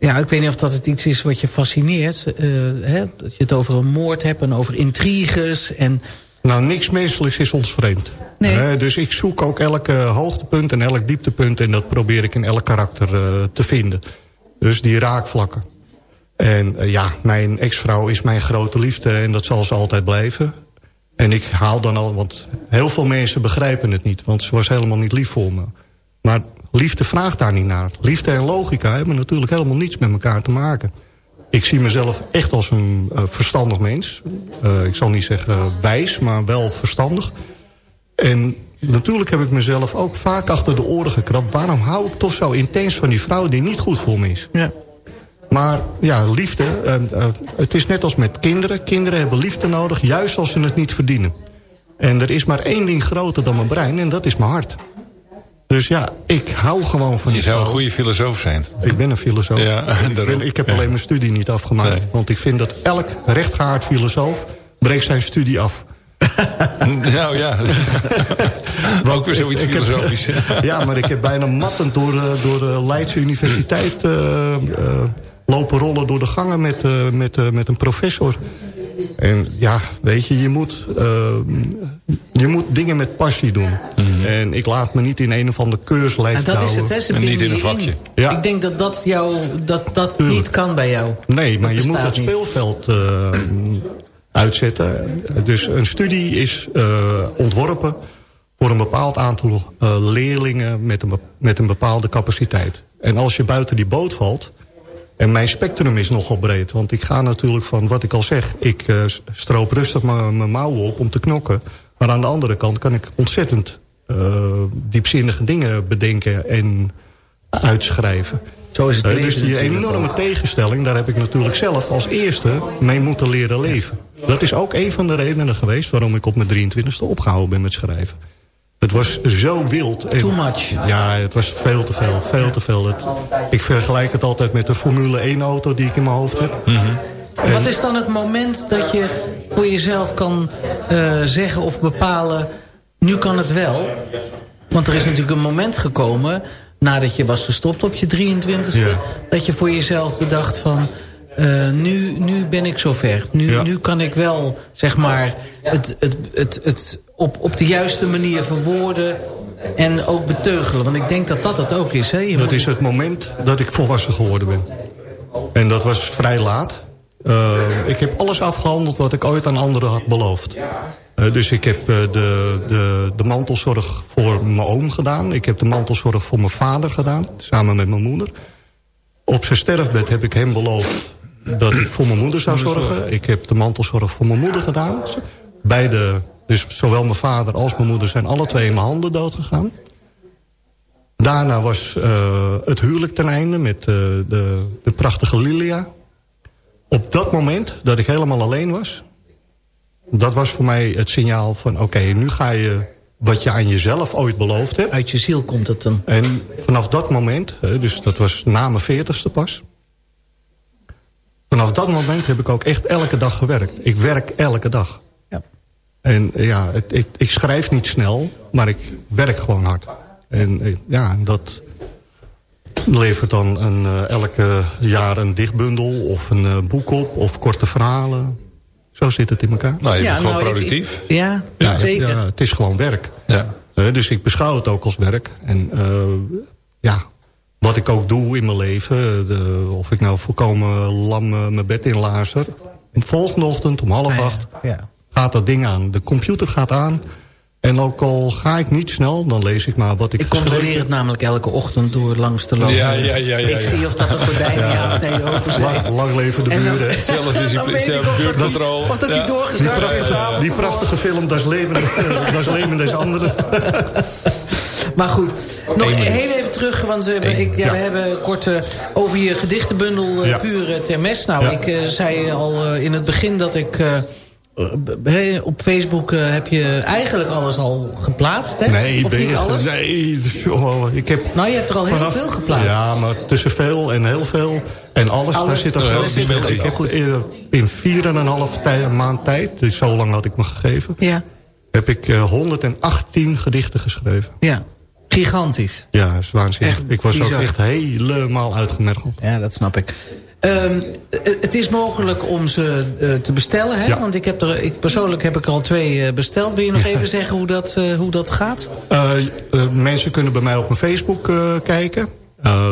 Ja, ik weet niet of dat het iets is wat je fascineert. eh, hè? Dat je het over een moord hebt en over intriges. En Nou, niks menselijks is ons vreemd. Nee. Dus ik zoek ook elke hoogtepunt en elk dieptepunt... en dat probeer ik in elk karakter eh, te vinden. Dus die raakvlakken. En eh, ja, mijn ex-vrouw is mijn grote liefde en dat zal ze altijd blijven. En ik haal dan al, want heel veel mensen begrijpen het niet... want ze was helemaal niet lief voor me. Maar liefde vraagt daar niet naar. Liefde en logica hebben natuurlijk helemaal niets met elkaar te maken. Ik zie mezelf echt als een eh, verstandig mens. Eh, ik zal niet zeggen wijs, maar wel verstandig. En natuurlijk heb ik mezelf ook vaak achter de oren gekrapt. Waarom hou ik toch zo intens van die vrouw die niet goed voor me is? ja. Maar ja, liefde, eh, het is net als met kinderen. Kinderen hebben liefde nodig, juist als ze het niet verdienen. En er is maar één ding groter dan mijn brein en dat is mijn hart. Dus ja, ik hou gewoon van Je zou een goede filosoof zijn. Ik ben een filosoof. Ja, ik, daarom. ben- ik heb Ja. alleen mijn studie niet afgemaakt. Nee. Want ik vind dat elk rechtgehaard filosoof breekt zijn studie af. nou ja, ook weer zoiets Ik- ik heb- filosofisch. ja, maar ik heb bijna mattend door, eh, door de Leidse Universiteit eh, eh, lopen rollen door de gangen met, met, met een professor. En ja, weet je, je moet, eh, je moet dingen met passie doen. En ik laat me niet in een of ander keurslijf En dat is houden. het, hè? Ze En niet in een je vakje. Ja. Ik denk dat dat, jou, dat, dat Tuurlijk. niet kan bij jou. Nee, maar je moet het speelveld eh, uitzetten. Dus een studie is eh, ontworpen voor een bepaald aantal eh, leerlingen met een, met een bepaalde capaciteit. En als je buiten die boot valt... en mijn spectrum is nogal breed... want ik ga natuurlijk van wat ik al zeg... ik uh, stroop rustig mijn mouwen op om te knokken... maar aan de andere kant kan ik ontzettend uh, diepzinnige dingen bedenken... en uitschrijven. Zo is het dus die enorme tegenstelling... daar heb ik natuurlijk zelf als eerste mee moeten leren leven. Dat is ook een van de redenen geweest... waarom ik op mijn 23e opgehouden ben met schrijven. Het was zo wild. Too much. Ja, het was veel te veel. Veel te veel. Het, ik vergelijk het altijd met de Formule 1-auto die ik in mijn hoofd heb. Mm -hmm. Wat is dan het moment dat je voor jezelf kan uh, zeggen of bepalen... nu kan het wel? Want er is natuurlijk een moment gekomen... nadat je was gestopt op je 23e... Ja. dat je voor jezelf bedacht van... Uh, nu, nu ben ik zover. Nu, ja. nu kan ik wel, zeg maar, het, het, het, het op, op de juiste manier verwoorden en ook beteugelen. Want ik denk dat dat het ook is. Hè? Dat is het moment dat ik volwassen geworden ben. En dat was vrij laat. Uh, ik heb alles afgehandeld wat ik ooit aan anderen had beloofd. Uh, dus ik heb uh, de, de, de mantelzorg voor mijn oom gedaan. Ik heb de mantelzorg voor mijn vader gedaan. Samen met mijn moeder. Op zijn sterfbed heb ik hem beloofd dat ik voor mijn moeder zou zorgen. Ik heb de mantelzorg voor mijn moeder gedaan. Beide dus zowel mijn vader als mijn moeder zijn alle twee in mijn handen doodgegaan. Daarna was uh, het huwelijk ten einde met uh, de, de prachtige Lilia. Op dat moment dat ik helemaal alleen was... dat was voor mij het signaal van... oké, okay, nu ga je wat je aan jezelf ooit beloofd hebt. Uit je ziel komt het dan. En vanaf dat moment, dus dat was na mijn veertigste pas... vanaf dat moment heb ik ook echt elke dag gewerkt. Ik werk elke dag. En ja, het, ik, ik, schrijf niet snel, maar ik werk gewoon hard. En eh, ja, dat levert dan een, uh, elke jaar een dichtbundel of een uh, boek op of korte verhalen. Zo zit het in elkaar. Nou, je ja, bent gewoon nou, productief. Ik, ja, ja, zeker. Ja, het is gewoon werk. Ja. Uh, dus ik beschouw het ook als werk. En ja, wat ik ook doe in mijn leven... De, of ik nou volkomen lam mijn bed in lazer... volgende ochtend om half acht... Ja gaat dat ding aan. De computer gaat aan. En ook al ga ik niet snel, dan lees ik maar wat ik Ik controleer het namelijk elke ochtend door langs te lopen. Ja, ja, ja, ja, ik zie of dat de gordijnen ja. of nee open zijn. Lang, lang leven de buren. Zelfs is hij buurtcontrole. Of dat hij doorgezakt die prachtige, die prachtige film, dat is leven, dat is leven des anderen. Maar goed, nog heel even terug, want we, hebben, ik, ja, we hebben kort uh, over je gedichtenbundel uh, puur uh, ter mes. Nou, ik zei al in het begin dat ik eh, op Facebook uh, heb je eigenlijk alles al geplaatst, hè? Nee, of niet alles? Nee, joh, ik heb... Nou, je hebt er al heel veel geplaatst. Ja, maar tussen veel en heel veel en alles, alles daar zit er groot in. Ik heb goed. in vier en een half maand tijd, dus zo lang had ik me gegeven... Ja. heb ik uh, eh, 118 gedichten geschreven. Ja, gigantisch. Ja, dat is waanzinnig. Echt ik was bizar. ook echt helemaal uitgemergeld. Ja, dat snap ik. Um, het is mogelijk om ze uh, te bestellen, hè? Ja. Want ik heb er, ik, persoonlijk heb ik er al twee uh, besteld. Wil je nog even zeggen hoe dat, uh, hoe dat gaat? mensen kunnen bij mij op mijn Facebook kijken.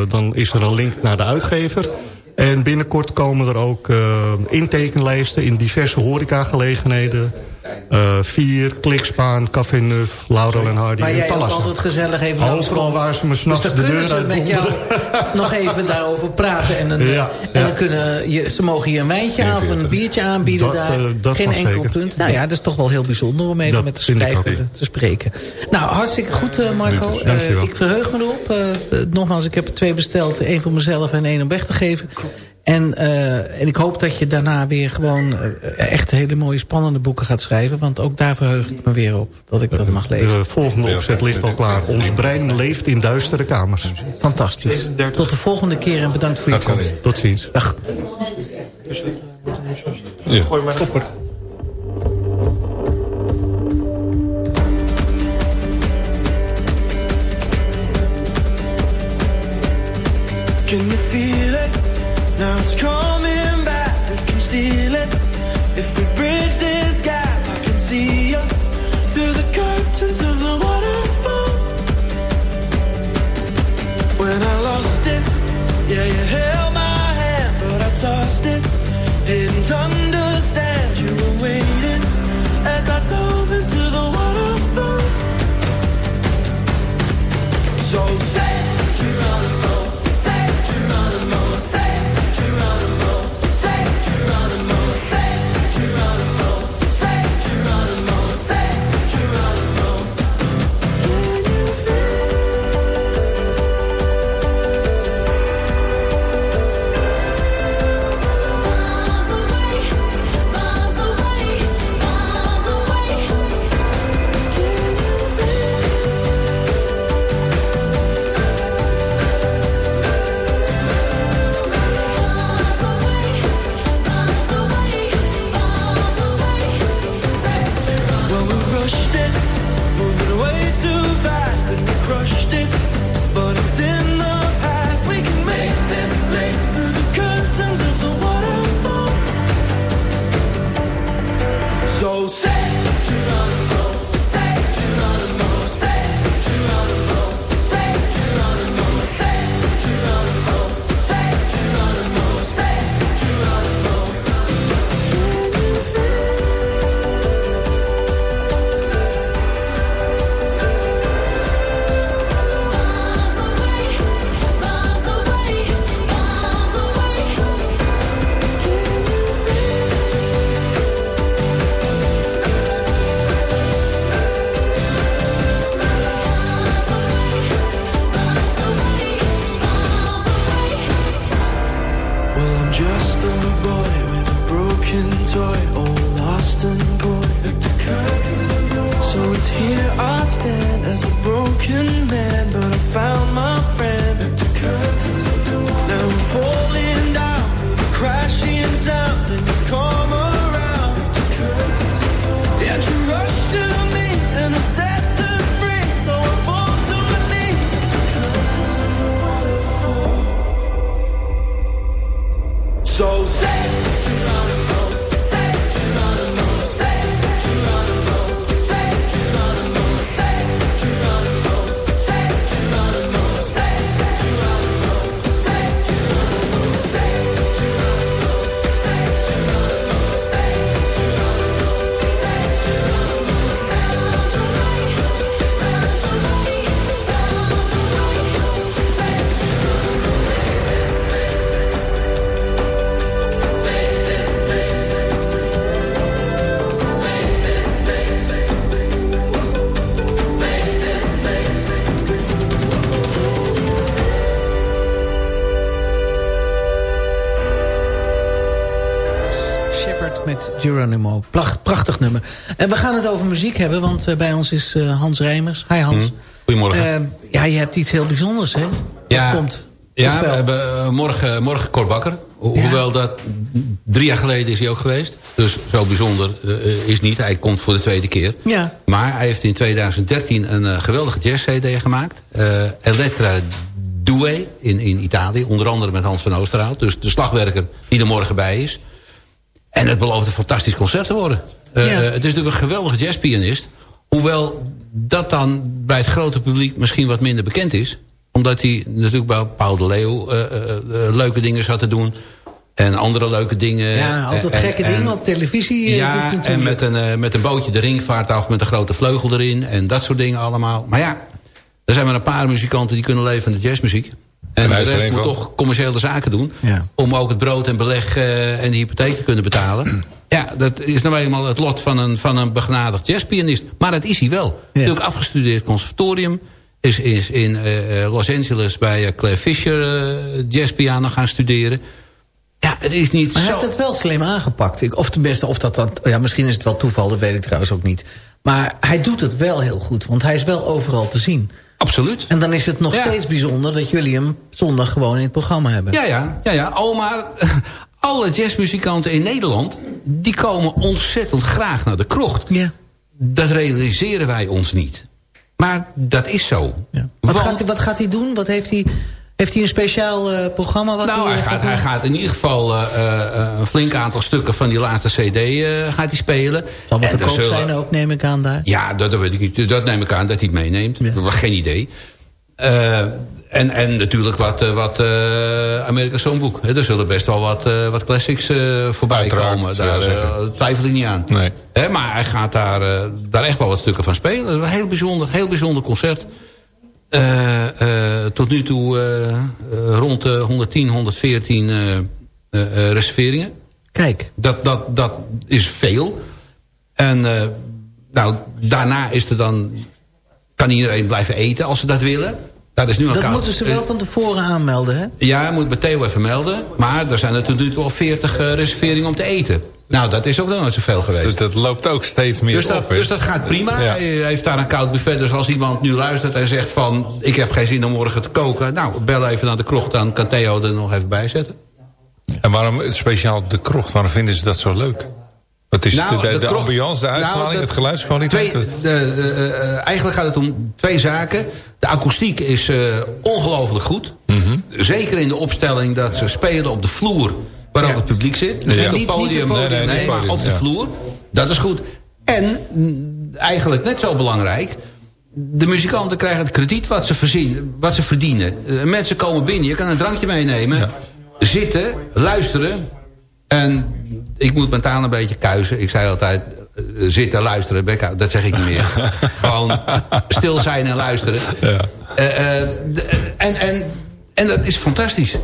dan is er een link naar de uitgever. En binnenkort komen er ook intekenlijsten in diverse horecagelegenheden... Uh, vier, Klikspaan, Café Neuf, Laurel en Hardy maar jij altijd gezellig even Overal waar ze me s'nachts dus de deur uit met jou nog even daarover praten. En, ja, en dan kunnen je, ze mogen je een wijntje aan of een biertje aanbieden dat, daar. Uh, dat Geen enkel zeker. punt. Nou ja, dat is toch wel heel bijzonder om even met de schrijver te spreken. Nou, hartstikke goed uh, Marco. Ik verheug me erop. nogmaals, ik heb er twee besteld. één voor mezelf en één om weg te geven. En, uh, en ik hoop dat je daarna weer gewoon uh, echt hele mooie spannende boeken gaat schrijven. Want ook daar verheug ik me weer op dat ik dat mag lezen. De volgende opzet ligt al klaar. Ons brein leeft in duistere kamers. Fantastisch. Tot de volgende keer en bedankt voor je komst. Tot ziens. Dag. Ja. Gooi maar. Topper. Can you feel it? Now it's coming back, we can steal it. If we bridge this muziek hebben, want eh, bij ons is eh, Hans Rijmers. Hi Hans. Hm. Goedemorgen. Eh, ja, je hebt iets heel bijzonders, hè? Ja, Dat komt. Ja, we hebben morgen, morgen Cor Bakker. Ho- Hoewel dat drie jaar geleden is hij ook geweest. Dus zo bijzonder eh, is niet. Hij komt voor de tweede keer. Ja. Maar hij heeft in 2013 een geweldige jazz-cd gemaakt. Eh, Elettra Due in, in Italië. Onder andere met Hans van Oosterhout. Dus de slagwerker die er morgen bij is. En het belooft een fantastisch concert te worden. Eh, Ja. eh, het is natuurlijk een geweldige jazzpianist. Hoewel dat dan bij het grote publiek misschien wat minder bekend is. Omdat hij natuurlijk bij Paul de Leeuw eh, leuke dingen zat te doen. En andere leuke dingen. Ja, altijd En- gekke en- dingen op televisie. ja, en met een, met een bootje de ringvaart af met een grote vleugel erin. En dat soort dingen allemaal. Maar ja, er zijn maar een paar muzikanten die kunnen leven van de jazzmuziek. En, de rest moet van. toch commerciële zaken doen. Ja. Om ook het brood en beleg eh, en de hypotheek te kunnen betalen. Ja, dat is nou eenmaal het lot van een, van een begnadigd jazzpianist. Maar dat is hij wel. Natuurlijk afgestudeerd conservatorium. Is, is in eh, eh, Los Angeles bij eh, Claire Fisher eh, jazzpiano gaan studeren. Ja, het is niet Maar hij zo... heeft het wel slim aangepakt. Ik, of tenminste, of dat, dat, ja, misschien is het wel toeval, dat weet ik trouwens ook niet. Maar hij doet het wel heel goed, want hij is wel overal te zien. Absoluut. En dan is het nog Ja. steeds bijzonder dat jullie hem zondag gewoon in het programma hebben. Ja, ja, ja, ja. Oh, maar alle jazzmuzikanten in Nederland... die komen ontzettend graag naar de krocht. Ja. Dat realiseren wij ons niet. Maar dat is zo. Wat, Want- gaat hij, wat gaat hij doen? Wat heeft hij, heeft hij een speciaal eh, programma? Wat nou, hij eh, gaat, hij gaat in ieder geval eh, een flink aantal stukken van die laatste cd gaat hij spelen. Zal wat te koop zullen- zijn ook, neem ik aan daar. Ja, dat, dat weet ik niet. Dat neem ik aan dat hij het meeneemt. Heb geen idee. En, en natuurlijk wat, eh, wat eh Amerika Songbook. Hè, er zullen best wel wat, eh, wat classics eh, voorbij Uiteraard, komen. Daar twijfel ik niet aan. Nee. Hè, maar hij gaat daar, daar echt wel wat stukken van spelen. Een heel bijzonder, heel bijzonder concert. Eh, eh, tot nu toe eh, eh, rond de 110, 114 eh, eh, eh, reserveringen. Kijk. Dat, dat, dat is veel. En eh, nou, daarna is er dan, kan iedereen blijven eten als ze dat willen. Dat is nu Dat moeten ze wel van tevoren aanmelden, hè? Ja, moet bij Theo even melden. Maar er zijn er tot nu toe al 40 eh, reserveringen om te eten. Nou, dat is ook nog nooit zoveel geweest. Dus dat loopt ook steeds meer Dus dat, op. dus dat gaat prima. Ja. Hij heeft daar een koud buffet. Dus als iemand nu luistert en zegt van... ik heb geen zin om morgen te koken. Nou, bel even naar de krocht. Dan kan Theo er nog even bij zetten. En waarom speciaal de krocht? Waarom vinden ze dat zo leuk? Het is Nou, de, de, de ambiance, de nou, uitstraling, het geluidskwaliteit. Twee, de, de, eh, eh, eigenlijk gaat het om twee zaken. De akoestiek is eh, ongelooflijk goed. Mhm. Zeker in de opstelling dat ze spelen op de vloer... waar ook het publiek zit. Dus Ja. niet op het niet podium, op het podium, nee, nee, maar op de vloer. Dat is goed. En mm, eigenlijk net zo belangrijk... de muzikanten krijgen het krediet wat ze, voorzien, wat ze verdienen. Eh, mensen komen binnen, je kan een drankje meenemen... zitten, luisteren... en ik moet mijn taal een beetje kuisen. Ik zei altijd, zitten, luisteren, bek houden. dat zeg ik niet meer. Gewoon stil zijn en luisteren. Eh, eh, de- en, en, en dat is fantastisch.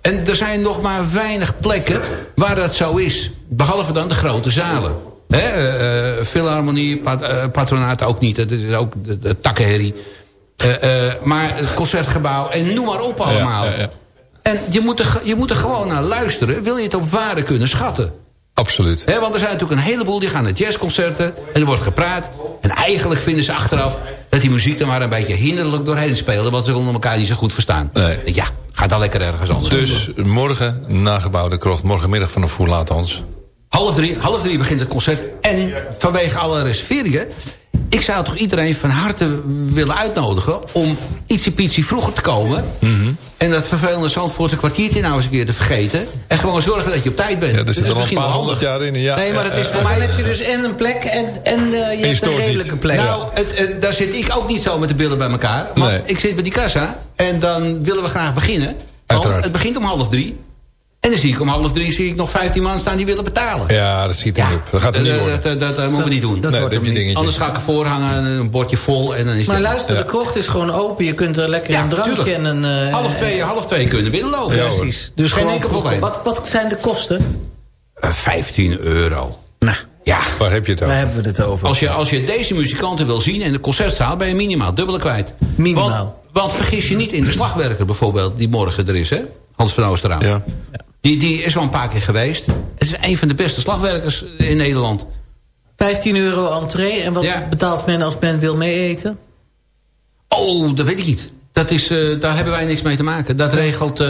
En er zijn nog maar weinig plekken waar dat zo is. Behalve dan de grote zalen. Hè, eh, eh, Philharmonie, pat, eh, patronaat ook niet. Dat is ook de, de takkenherrie. Eh, eh, maar het concertgebouw en noem maar op allemaal. Ja, ja, ja. En je moet, er, je moet er gewoon naar luisteren. Wil je het op waarde kunnen schatten? Absoluut. Want er zijn natuurlijk een heleboel die gaan naar jazzconcerten. En er wordt gepraat. En eigenlijk vinden ze achteraf dat die muziek er maar een beetje hinderlijk doorheen speelde. Want ze konden elkaar niet zo goed verstaan. Nee. Ja, ga dan lekker ergens anders. Dus morgen nagebouwde krocht. Morgenmiddag vanaf hoe laat ons? Half drie, half drie begint het concert. En vanwege alle reserveringen... ik zou toch iedereen van harte willen uitnodigen... om ietsiepietsie vroeger te komen... en dat vervelende Zandvoortse kwartiertje nou eens een keer te vergeten... en gewoon zorgen dat je op tijd bent. Ja, er Dat zit is er al een misschien paar honderd jaar in. Ja, nee, maar het is voor Dan mij... heb je dus en een plek en, en eh, je hebt een niet. redelijke plek. Nou, het, het- daar zit ik ook niet zo met de billen bij elkaar. Nee. ik zit bij die kassa en dan willen we graag beginnen. Want Uiteraard. het begint om half drie. En dan zie ik om half drie zie ik nog 15 man staan die willen betalen. Ja, dat schiet er niet op. Dat gaat er niet dat, worden. dat, dat, dat moeten we niet doen. nee, dat heb je dingetje. Anders ga ik ervoor hangen, een bordje vol en dan is maar het... luister, de krocht is gewoon open. Je kunt er lekker Ja, een drankje tuurlijk. en een... eh, half twee, half twee kunnen binnenlopen. Ja. Precies. Dus Geen enkel probleem. Wat, wat zijn de kosten? Eh, 15 euro. Nou, Ja, Waar heb je het waar over? hebben we het over? als je, als je deze muzikanten wil zien in de concertzaal... ben je minimaal dubbele kwijt. Minimaal. Want, want vergis je niet in de slagwerker bijvoorbeeld... die morgen er is, hè? Hans van Oosteraan. Ja. Die, die is wel een paar keer geweest. Het is een van de beste slagwerkers in Nederland. 15 euro entree. En wat Ja. betaalt men als men wil mee eten? Oh, dat weet ik niet. Dat is, eh, daar hebben wij niks mee te maken. Dat regelt... eh,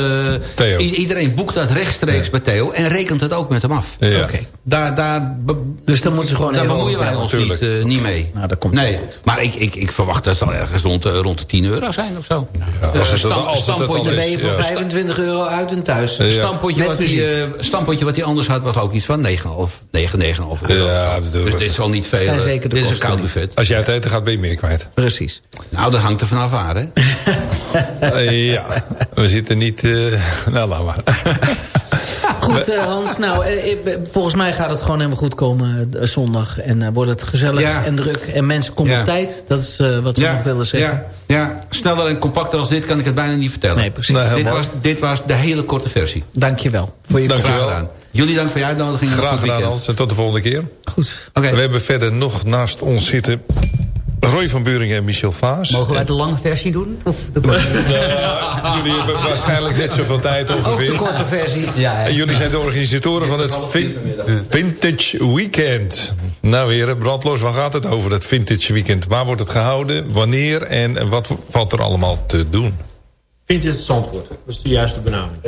Theo. i- iedereen boekt dat rechtstreeks bij Theo... en rekent het ook met hem af. Ja. Oké. Daar, daar, Dus dan moeten ze gewoon daar bemoeien wij ons niet, eh, niet mee. Nou, dat komt nee. goed. Maar ik, ik, ik verwacht dat het zal ergens rond, rond de 10 euro zijn of zo. als het- stam- als het stampotje- al Dan is. ben je voor Ja. 25 euro uit en thuis. Ja. Stampotje wat, die, eh, stampotje wat hij anders had, was ook iets van 9,5 9, 9,5 euro. Ja, dus dit zal niet veel. Zijn zeker de dit is een koud buffet. Als jij uit eten gaat, ben je meer kwijt. Precies. Nou, dat hangt er vanaf waar, hè? Eh, ja, we zitten niet... eh, nou, laat maar. Goed, eh, Hans. Nou, volgens mij gaat het gewoon helemaal goed komen zondag. En eh, wordt het gezellig Ja. en druk. En mensen komen Ja. op tijd. Dat is eh, wat we nog willen zeggen. ja, ja, sneller en compacter als dit kan ik het bijna niet vertellen. Nee, precies. Dit, was, dit was de hele korte versie. Dankjewel voor je Dank Graag gedaan. Jullie dank voor je uitnodiging. Graag gedaan. Hans. En tot de volgende keer. Goed. Oké. We hebben verder nog naast ons zitten... Roy van Buringen en Michel Vaas. Mogen wij de lange versie doen? Of de korte? Jullie hebben waarschijnlijk net zoveel tijd Ook ongeveer. de korte versie. Ja, En jullie zijn de organisatoren van het Vin- Vintage Weekend. Nou heren, brandloos, waar gaat het over, dat Vintage Weekend? Waar wordt het gehouden, wanneer en wat valt er allemaal te doen? Vintage Zandvoort, dat is de juiste benaming.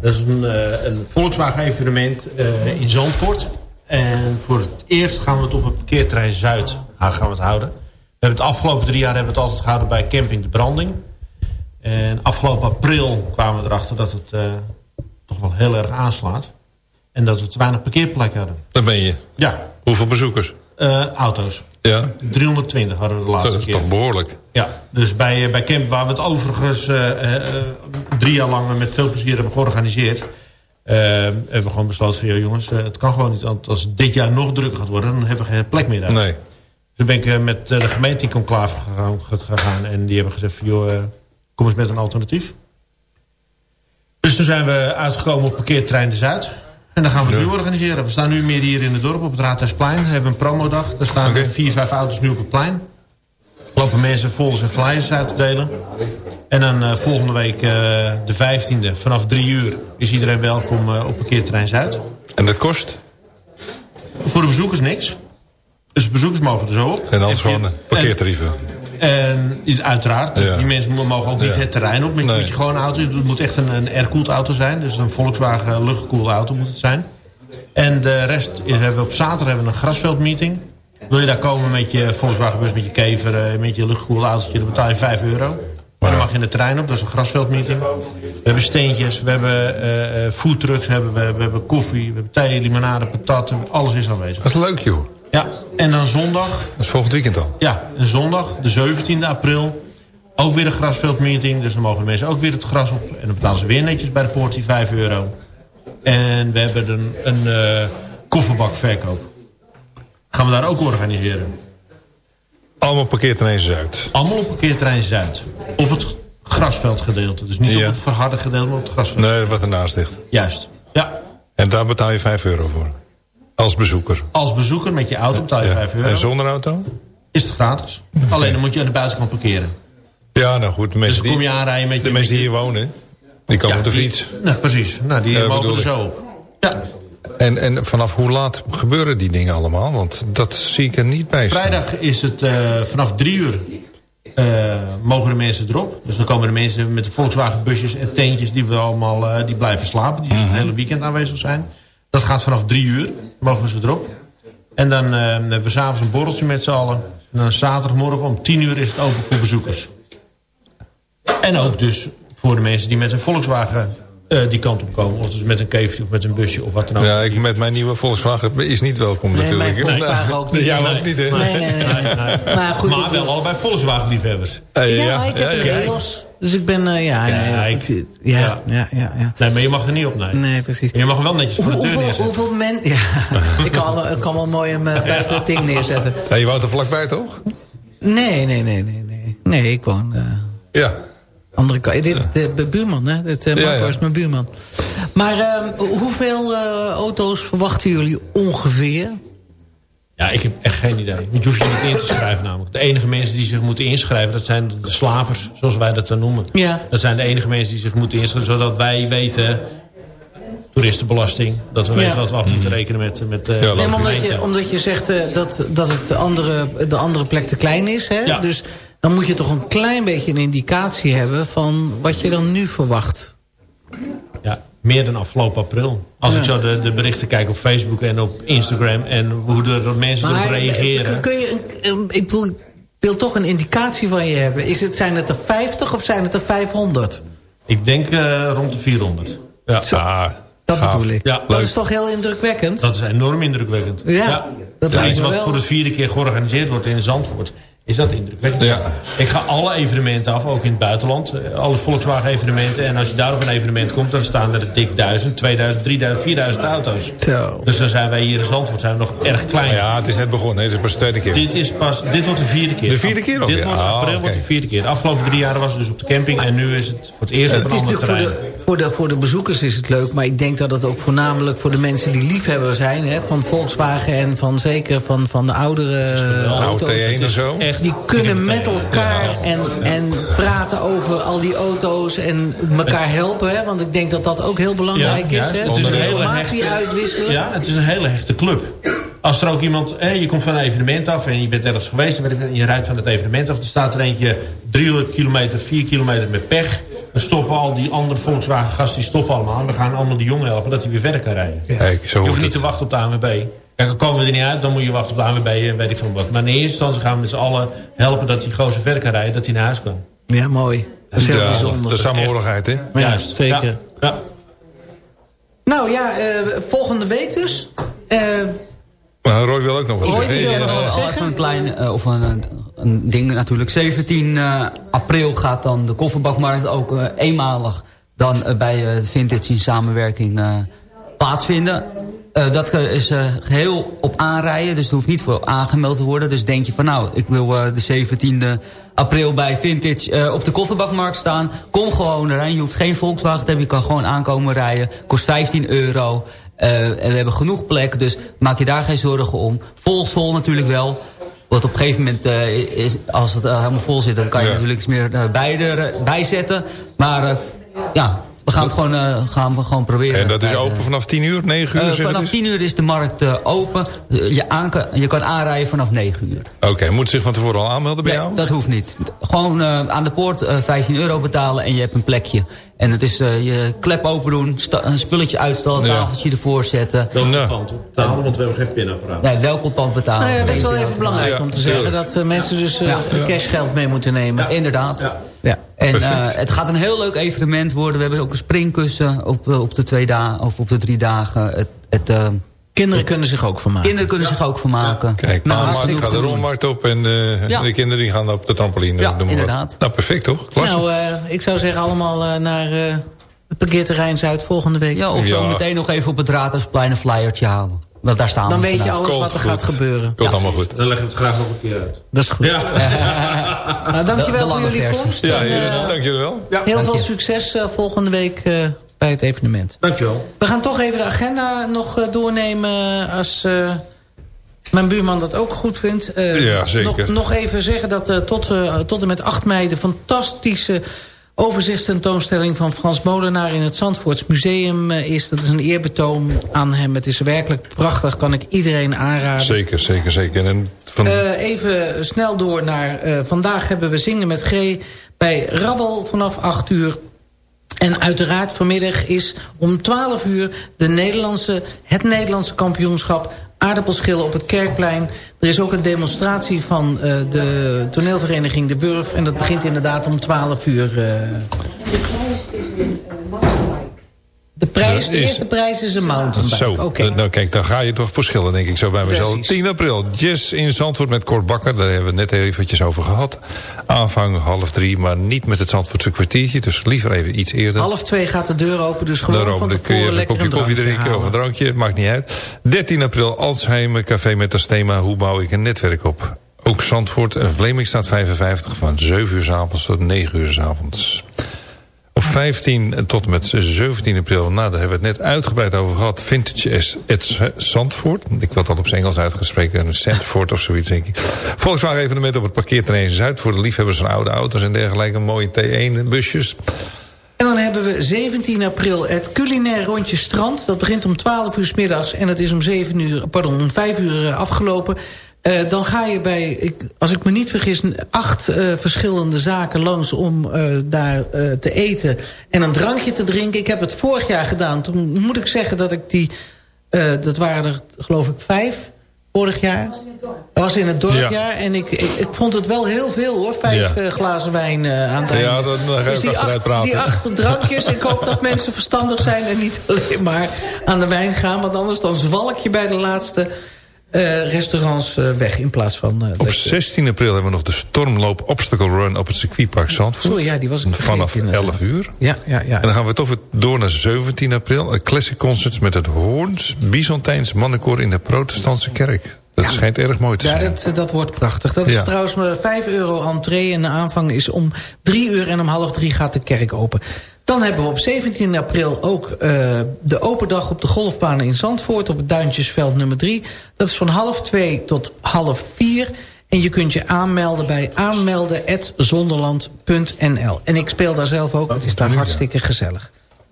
Dat is een, eh, een Volkswagen-evenement eh, in Zandvoort. En voor het eerst gaan we het op het parkeerterrein Zuid gaan we het houden. We hebben het afgelopen drie jaar hebben we het altijd gehouden bij Camping de Branding. En afgelopen april kwamen we erachter dat het eh, toch wel heel erg aanslaat. En dat we te weinig parkeerplekken hadden. Daar ben je. Ja, Hoeveel bezoekers? eh, auto's. Ja, 320 hadden we de laatste dat is keer. toch behoorlijk. Ja, dus bij, eh, bij Camp, waar we het overigens drie jaar lang met veel plezier hebben georganiseerd... hebben we gewoon besloten van, ja, jongens, het kan gewoon niet. Want als het dit jaar nog drukker gaat worden, dan hebben we geen plek meer daar. Nee. Dus ben ik eh, met eh, de gemeente in conclave gegaan, ge- gegaan en die hebben gezegd van, joh, eh, kom eens met een alternatief. Dus toen zijn we uitgekomen op parkeerterrein de Zuid. En dan gaan we het nu organiseren. We staan nu meer hier in het dorp op het Raadhuisplein. We hebben een promodag. Daar staan vier, vijf auto's nu op het plein. Lopen mensen folders en flyers uit te delen. En dan volgende week de 15e vanaf drie uur is iedereen welkom op parkeerterrein Zuid. En dat kost? Voor de bezoekers niks. Dus bezoekers mogen er zo op. En anders gewoon parkeertarieven. En uiteraard, Ja. die mensen mo- mogen ook niet Ja. het terrein op met, Nee. met je gewone auto. Het moet echt een, een aircooled auto zijn. Dus een Volkswagen luchtgekoelde auto moet het zijn. En de rest is, hebben we op zaterdag hebben we een grasveldmeeting. Wil je daar komen met je Volkswagenbus, met je kever, eh, met je luchtkoel autootje, dan betaal je 5 euro. Maar dan mag je in de trein op, dat is een grasveldmeeting. We hebben steentjes, we hebben eh, foodtrucks, we hebben, we, we hebben koffie, we hebben thee, limonade, patat, alles is aanwezig. Dat is leuk, joh. Ja, en dan zondag, Dat is volgend weekend al. ja, en zondag, de 17e april, ook weer een grasveldmeeting. Dus dan mogen de mensen ook weer het gras op. En dan betalen ze weer netjes bij de poort die 5 euro. En we hebben een, een eh, kofferbakverkoop. Gaan we daar ook organiseren. Allemaal parkeerterrein Zuid. Allemaal op parkeerterrein Zuid. Op het grasveldgedeelte. Dus niet Ja. op het verharde gedeelte, maar op het grasveld. Nee, wat ernaast ligt. Juist. Ja. En daar betaal je 5 euro voor. Als bezoeker. Als bezoeker met je auto betaal je Ja. 5 euro. En zonder auto? Is het gratis. Alleen dan moet je aan de buitenkant parkeren. Ja, nou goed. De mensen, Dus dan kom die, je aanrijden met je... de mensen die hier wonen, die komen Ja, op de die- fiets. Nou, precies. Nou, die Ja, mogen er zo op. Ja. En, en vanaf hoe laat gebeuren die dingen allemaal? Want dat zie ik er niet bij staan. Vrijdag is het eh, vanaf drie uur eh, mogen de mensen erop. Dus dan komen de mensen met de Volkswagen busjes en tentjes die we allemaal eh, die blijven slapen. Die dus het hele weekend aanwezig zijn. Dat gaat vanaf drie uur. Mogen ze erop. En dan eh, hebben we s'avonds een borreltje met z'n allen. En dan zaterdagmorgen om tien uur is het open voor bezoekers. En ook dus voor de mensen die met een Volkswagen eh, die kant op komen. Of dus met een keefje of met een busje of wat dan ook. Ja, ik met mijn nieuwe Volkswagen is niet welkom Nee, natuurlijk. mijn Volkswagen ook niet. Jou Nee. ook niet, hè? Nee, nee, nee, nee. Maar goed, maar wel allebei Volkswagen-liefhebbers. Eh, ja, ik heb een Geos. Dus ik ben, eh, ja, Kijk. ik- ja, ja, ja, ja. Nee, maar je mag er niet op, nee. Nee, precies. Je mag hem wel netjes voor de deur hoeveel, neerzetten. hoeveel men... Ja, ik kan, wel- ik kan wel mooi hem buiten het ding neerzetten. Ja, je woont er vlakbij, toch? Nee, nee, nee, nee, nee. Nee, ik woon... eh, Ja. Andere kant. Dit, de, de buurman, hè? Dit, eh, Ja, Marco ja. is mijn buurman. Maar ehm, hoeveel eh, auto's verwachten jullie ongeveer? Ja, ik heb echt geen idee. Want je hoeft je niet in te schrijven namelijk. De enige mensen die zich moeten inschrijven, dat zijn de slapers, zoals wij dat dan noemen. Ja. Dat zijn de enige mensen die zich moeten inschrijven, zodat wij weten, toeristenbelasting, dat we Ja. weten wat we af moeten rekenen met, met eh, Nee, de omdat, je, omdat je zegt eh, dat, dat het andere, de andere plek te klein is. Hè? Ja. Dus dan moet je toch een klein beetje een indicatie hebben... van wat je dan nu verwacht. Ja, meer dan afgelopen april. Als Ja. ik zo de, de berichten kijk op Facebook en op Instagram... en hoe er mensen erop Maar, reageren... kun- je, ik wil, ik wil toch een indicatie van je hebben. Is het, zijn het er 50 of zijn het er 500? Ik denk eh, rond de 400. Ja. Ah, Dat gaaf. bedoel ik. Ja, dat leuk. is toch heel indrukwekkend? Dat is enorm indrukwekkend. Ja, dat Ja, iets wat wel. voor de vierde keer georganiseerd wordt in Zandvoort. Is dat indrukwekkend? Ja. Ik ga alle evenementen af, ook in het buitenland. Eh, Alle Volkswagen evenementen. En als je daar op een evenement komt, dan staan er dik 1000, 2000, 3000, 4000 auto's. Zo. Dus dan zijn wij hier in Zandvoort zijn we nog erg klein. Ja, het is net begonnen. hè. Het is pas de tweede keer. Dit, is pas, dit wordt de vierde keer. De vierde keer ook, Dit ja? wordt Ah, april wordt de vierde keer. De afgelopen drie jaar was het dus op de camping. En nu is het voor het eerst op Het een ander voor terrein. Voor, de, voor de bezoekers is het leuk... maar ik denk dat het ook voornamelijk voor de mensen die liefhebber zijn... Hè, van Volkswagen en van zeker van, van de oudere De oude auto's. T1 en zo. Echt, Die kunnen met elkaar en, en praten over al die auto's... en elkaar helpen, hè, want ik denk dat dat ook heel belangrijk Ja, is. ja, Hè? het is een hele informatie hechte- uitwisselen. Ja, het is een hele hechte club. Als er ook iemand, hè, je komt van een evenement af en je bent ergens geweest en je rijdt van het evenement af. Er staat er eentje 300 kilometer, 4 kilometer met pech. Dan stoppen al die andere Volkswagen gasten, die stoppen allemaal. En we gaan allemaal die jongen helpen dat hij weer verder kan rijden. Kijk, zo je hoeft niet het. te wachten op de ANWB. Kijk, dan komen we er niet uit, dan moet je wachten op de ANWB en weet ik veel wat. Maar in eerste instantie gaan we met z'n allen helpen dat die gozer verder kan rijden, dat hij naar huis kan. Ja, mooi. Dat is heel Ja, bijzonder. de samenhorigheid, hè? Ja, Juist. zeker. Ja. Ja. Nou ja, eh, volgende week dus. Eh, Maar Roy wil ook nog wat Roy, zeggen. die wil nog wat Al zeggen? even een klein, eh, of een, een, een ding natuurlijk. 17 eh, april gaat dan de kofferbakmarkt ook eh, eenmalig dan eh, bij eh, Vintage in samenwerking eh, plaatsvinden. Eh, dat eh, is eh, geheel op aanrijden, dus er hoeft niet voor aangemeld te worden. Dus denk je van nou, ik wil eh, de 17e april bij Vintage eh, op de kofferbakmarkt staan. Kom gewoon erheen, je hoeft geen Volkswagen te hebben, je kan gewoon aankomen rijden. Kost 15 euro. Eh, en we hebben genoeg plek, dus maak je daar geen zorgen om. Volksvol natuurlijk wel. Want op een gegeven moment, eh, is, als het eh, helemaal vol zit... dan kan je Ja. natuurlijk iets meer bij, er, bijzetten. Maar ja, we gaan het gewoon, eh, gaan we gewoon proberen. En dat is open vanaf 10 uur, 9 uur? Eh, vanaf eens? 10 uur is de markt eh, open. Je, aan, je kan aanrijden vanaf 9 uur. Oké, moet zich van tevoren al aanmelden bij Nee, jou? dat hoeft niet. Gewoon eh, aan de poort eh, 15 euro betalen en je hebt een plekje. En het is eh, je klep open doen, een spulletje uitstellen, Ja. tafeltje ervoor zetten. Wel contant betalen, want we hebben geen pinapparaat. Nee, wel contant betalen. Nou ja, dat is wel even belangrijk Ja, om te zeggen... dat mensen dus eh, Ja. cashgeld mee moeten nemen. Inderdaad. Ja. En eh, het gaat een heel leuk evenement worden. We hebben ook een springkussen op, eh, op de twee dagen of op de drie dagen. Het, het, eh, Kinderen kunnen zich ook vermaken. kinderen kunnen zich ook vermaken. Kijk, Nou, nou, hartstikke gaat de rolmarkt op en eh, Ja. de kinderen die gaan op de trampoline. Ja, noem maar wat. inderdaad. Nou, perfect toch? Klasse. Nou, eh, ik zou zeggen allemaal eh, naar eh, het parkeerterrein Zuid volgende week. Ja, of zo Ja. meteen nog even op het Raadhuisplein een flyertje halen. Want daar staan Dan we weet je alles Komt wat er goed. gaat gebeuren. Komt allemaal goed. Dan leggen we het graag nog een keer uit. Dat is goed. Ja. Nou, dankjewel de voor jullie versie. komst. Ja, En, eh, dank jullie wel. heel Dank veel je. succes eh, volgende week eh, bij het evenement. Dankjewel. We gaan toch even de agenda nog eh, doornemen als eh, mijn buurman dat ook goed vindt. Eh, Ja, zeker. Nog, nog even zeggen dat eh, tot, eh, tot en met 8 mei de fantastische overzichtstentoonstelling van Frans Molenaar in het Zandvoorts Museum eh, is. Dat is een eerbetoon aan hem. Het is werkelijk prachtig, kan ik iedereen aanraden. Zeker, zeker, zeker. En van, Eh, even snel door naar... eh, vandaag hebben we Zingen met G bij Rabbel vanaf 8 uur. En uiteraard vanmiddag is om 12 uur de Nederlandse, het Nederlandse kampioenschap aardappelschillen op het Kerkplein. Er is ook een demonstratie van eh, de toneelvereniging De Wurf. En dat begint inderdaad om 12 uur. eh. De, prijs, de is- eerste prijs is een mountainbike. Zo, nou kijk, dan ga je toch verschillen, denk ik zo bij mezelf. Precies. 10 april, Jazz in Zandvoort met Kort Bakker. Daar hebben we het net eventjes over gehad. Aanvang half drie, maar niet met het Zandvoortse kwartiertje. Dus liever even iets eerder. Half twee gaat de deur open, dus gewoon Daarom, van dan kun je tevoren even een kopje koffie drinken of een drankje. Maakt niet uit. 13 april, Alzheimer Café met als thema... Hoe bouw ik een netwerk op? Ook Zandvoort en Vlemingstraat 55 van 7 uur s avonds tot 9 uur s avonds. Op 15 tot en met 17 april, nou, daar hebben we het net uitgebreid over gehad. Vintage het Zandvoort. Ik het al op zijn Engels uitgesproken. Een Zandvoort of zoiets, denk ik. Volkswagen evenement op het parkeerterrein Zuid... voor de liefhebbers van oude auto's en dergelijke. Mooie T1-busjes. En dan hebben we 17 april het culinair rondje strand. Dat begint om 12 uur s middags en het is om 7 uur, pardon, om 5 uur afgelopen. Eh, dan ga je bij, ik, als ik me niet vergis, acht eh, verschillende zaken langs om eh, daar eh, te eten en een drankje te drinken. Ik heb het vorig jaar gedaan. Toen moet ik zeggen dat ik die, eh, dat waren er geloof ik vijf vorig jaar. Dat was in het dorp, Ja. ja. En ik, ik, ik vond het wel heel veel hoor, vijf Ja. glazen wijn eh, aan het einde. Ja, dan ga je Dus die acht, praten. die acht drankjes. Ik hoop dat mensen verstandig zijn en niet alleen maar aan de wijn gaan. Want anders dan zwalk je bij de laatste eh, restaurants eh, weg in plaats van... eh, Op dat je- 16 april hebben we nog de Stormloop Obstacle Run op het circuitpark Zandvoort. Sorry, ja, die was ik Vanaf vergeten, inderdaad. 11 uur. Ja, ja, ja. En dan gaan we toch weer door naar 17 april. Een classic concerts met het Hoorns Byzantijns mannenkoor in de protestantse kerk. Dat schijnt erg mooi te Ja, zijn. dat, dat wordt prachtig. Dat is Ja. trouwens maar 5 euro entree en de aanvang is om 3 uur en om half drie gaat de kerk open. Dan hebben we op 17 april ook eh, de open dag op de golfbaan in Zandvoort... op het Duintjesveld nummer 3. Dat is van half 2 tot half 4. En je kunt je aanmelden bij aanmelden.zonderland.nl. En ik speel daar zelf ook, het is daar hartstikke gezellig.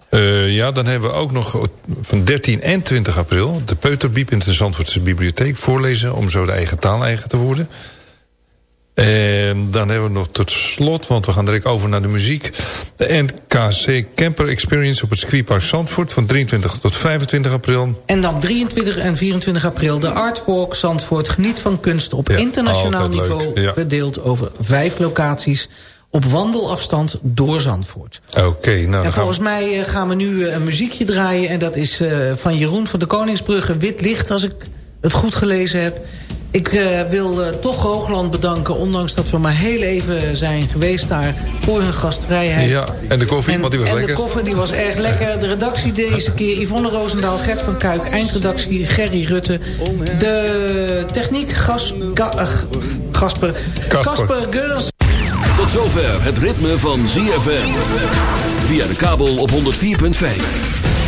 Eh, ja, dan hebben we ook nog van 13 en 20 april... de Peuterbiep in de Zandvoortse bibliotheek voorlezen... om zo de eigen taal eigen te worden. En dan hebben we nog tot slot, want we gaan direct over naar de muziek... de NKC Camper Experience op het circuitpark Zandvoort... van 23 tot 25 april. En dan 23 en 24 april de Artwalk Zandvoort. Geniet van kunst op internationaal niveau. ja. Verdeeld over vijf locaties. Op wandelafstand door Zandvoort. Oké, nou dan en volgens we... mij eh, gaan we nu eh, een muziekje draaien. En dat is eh, van Jeroen van de Koningsbrugge. Wit licht, als ik het goed gelezen heb. Ik eh, wil eh, toch Hoogland bedanken. Ondanks dat we maar heel even zijn geweest daar. Voor hun gastvrijheid. Ja, en de koffie, En, want die was en lekker. de koffie die was erg lekker. De redactie deze keer Yvonne Roosendaal, Gert van Kuik. Eindredactie Gerry Rutte. De techniek Gas, Ga- eh, Gasper, Kasper. Kasper Geurs. Tot zover het ritme van ZFM. Via de kabel op 104.5.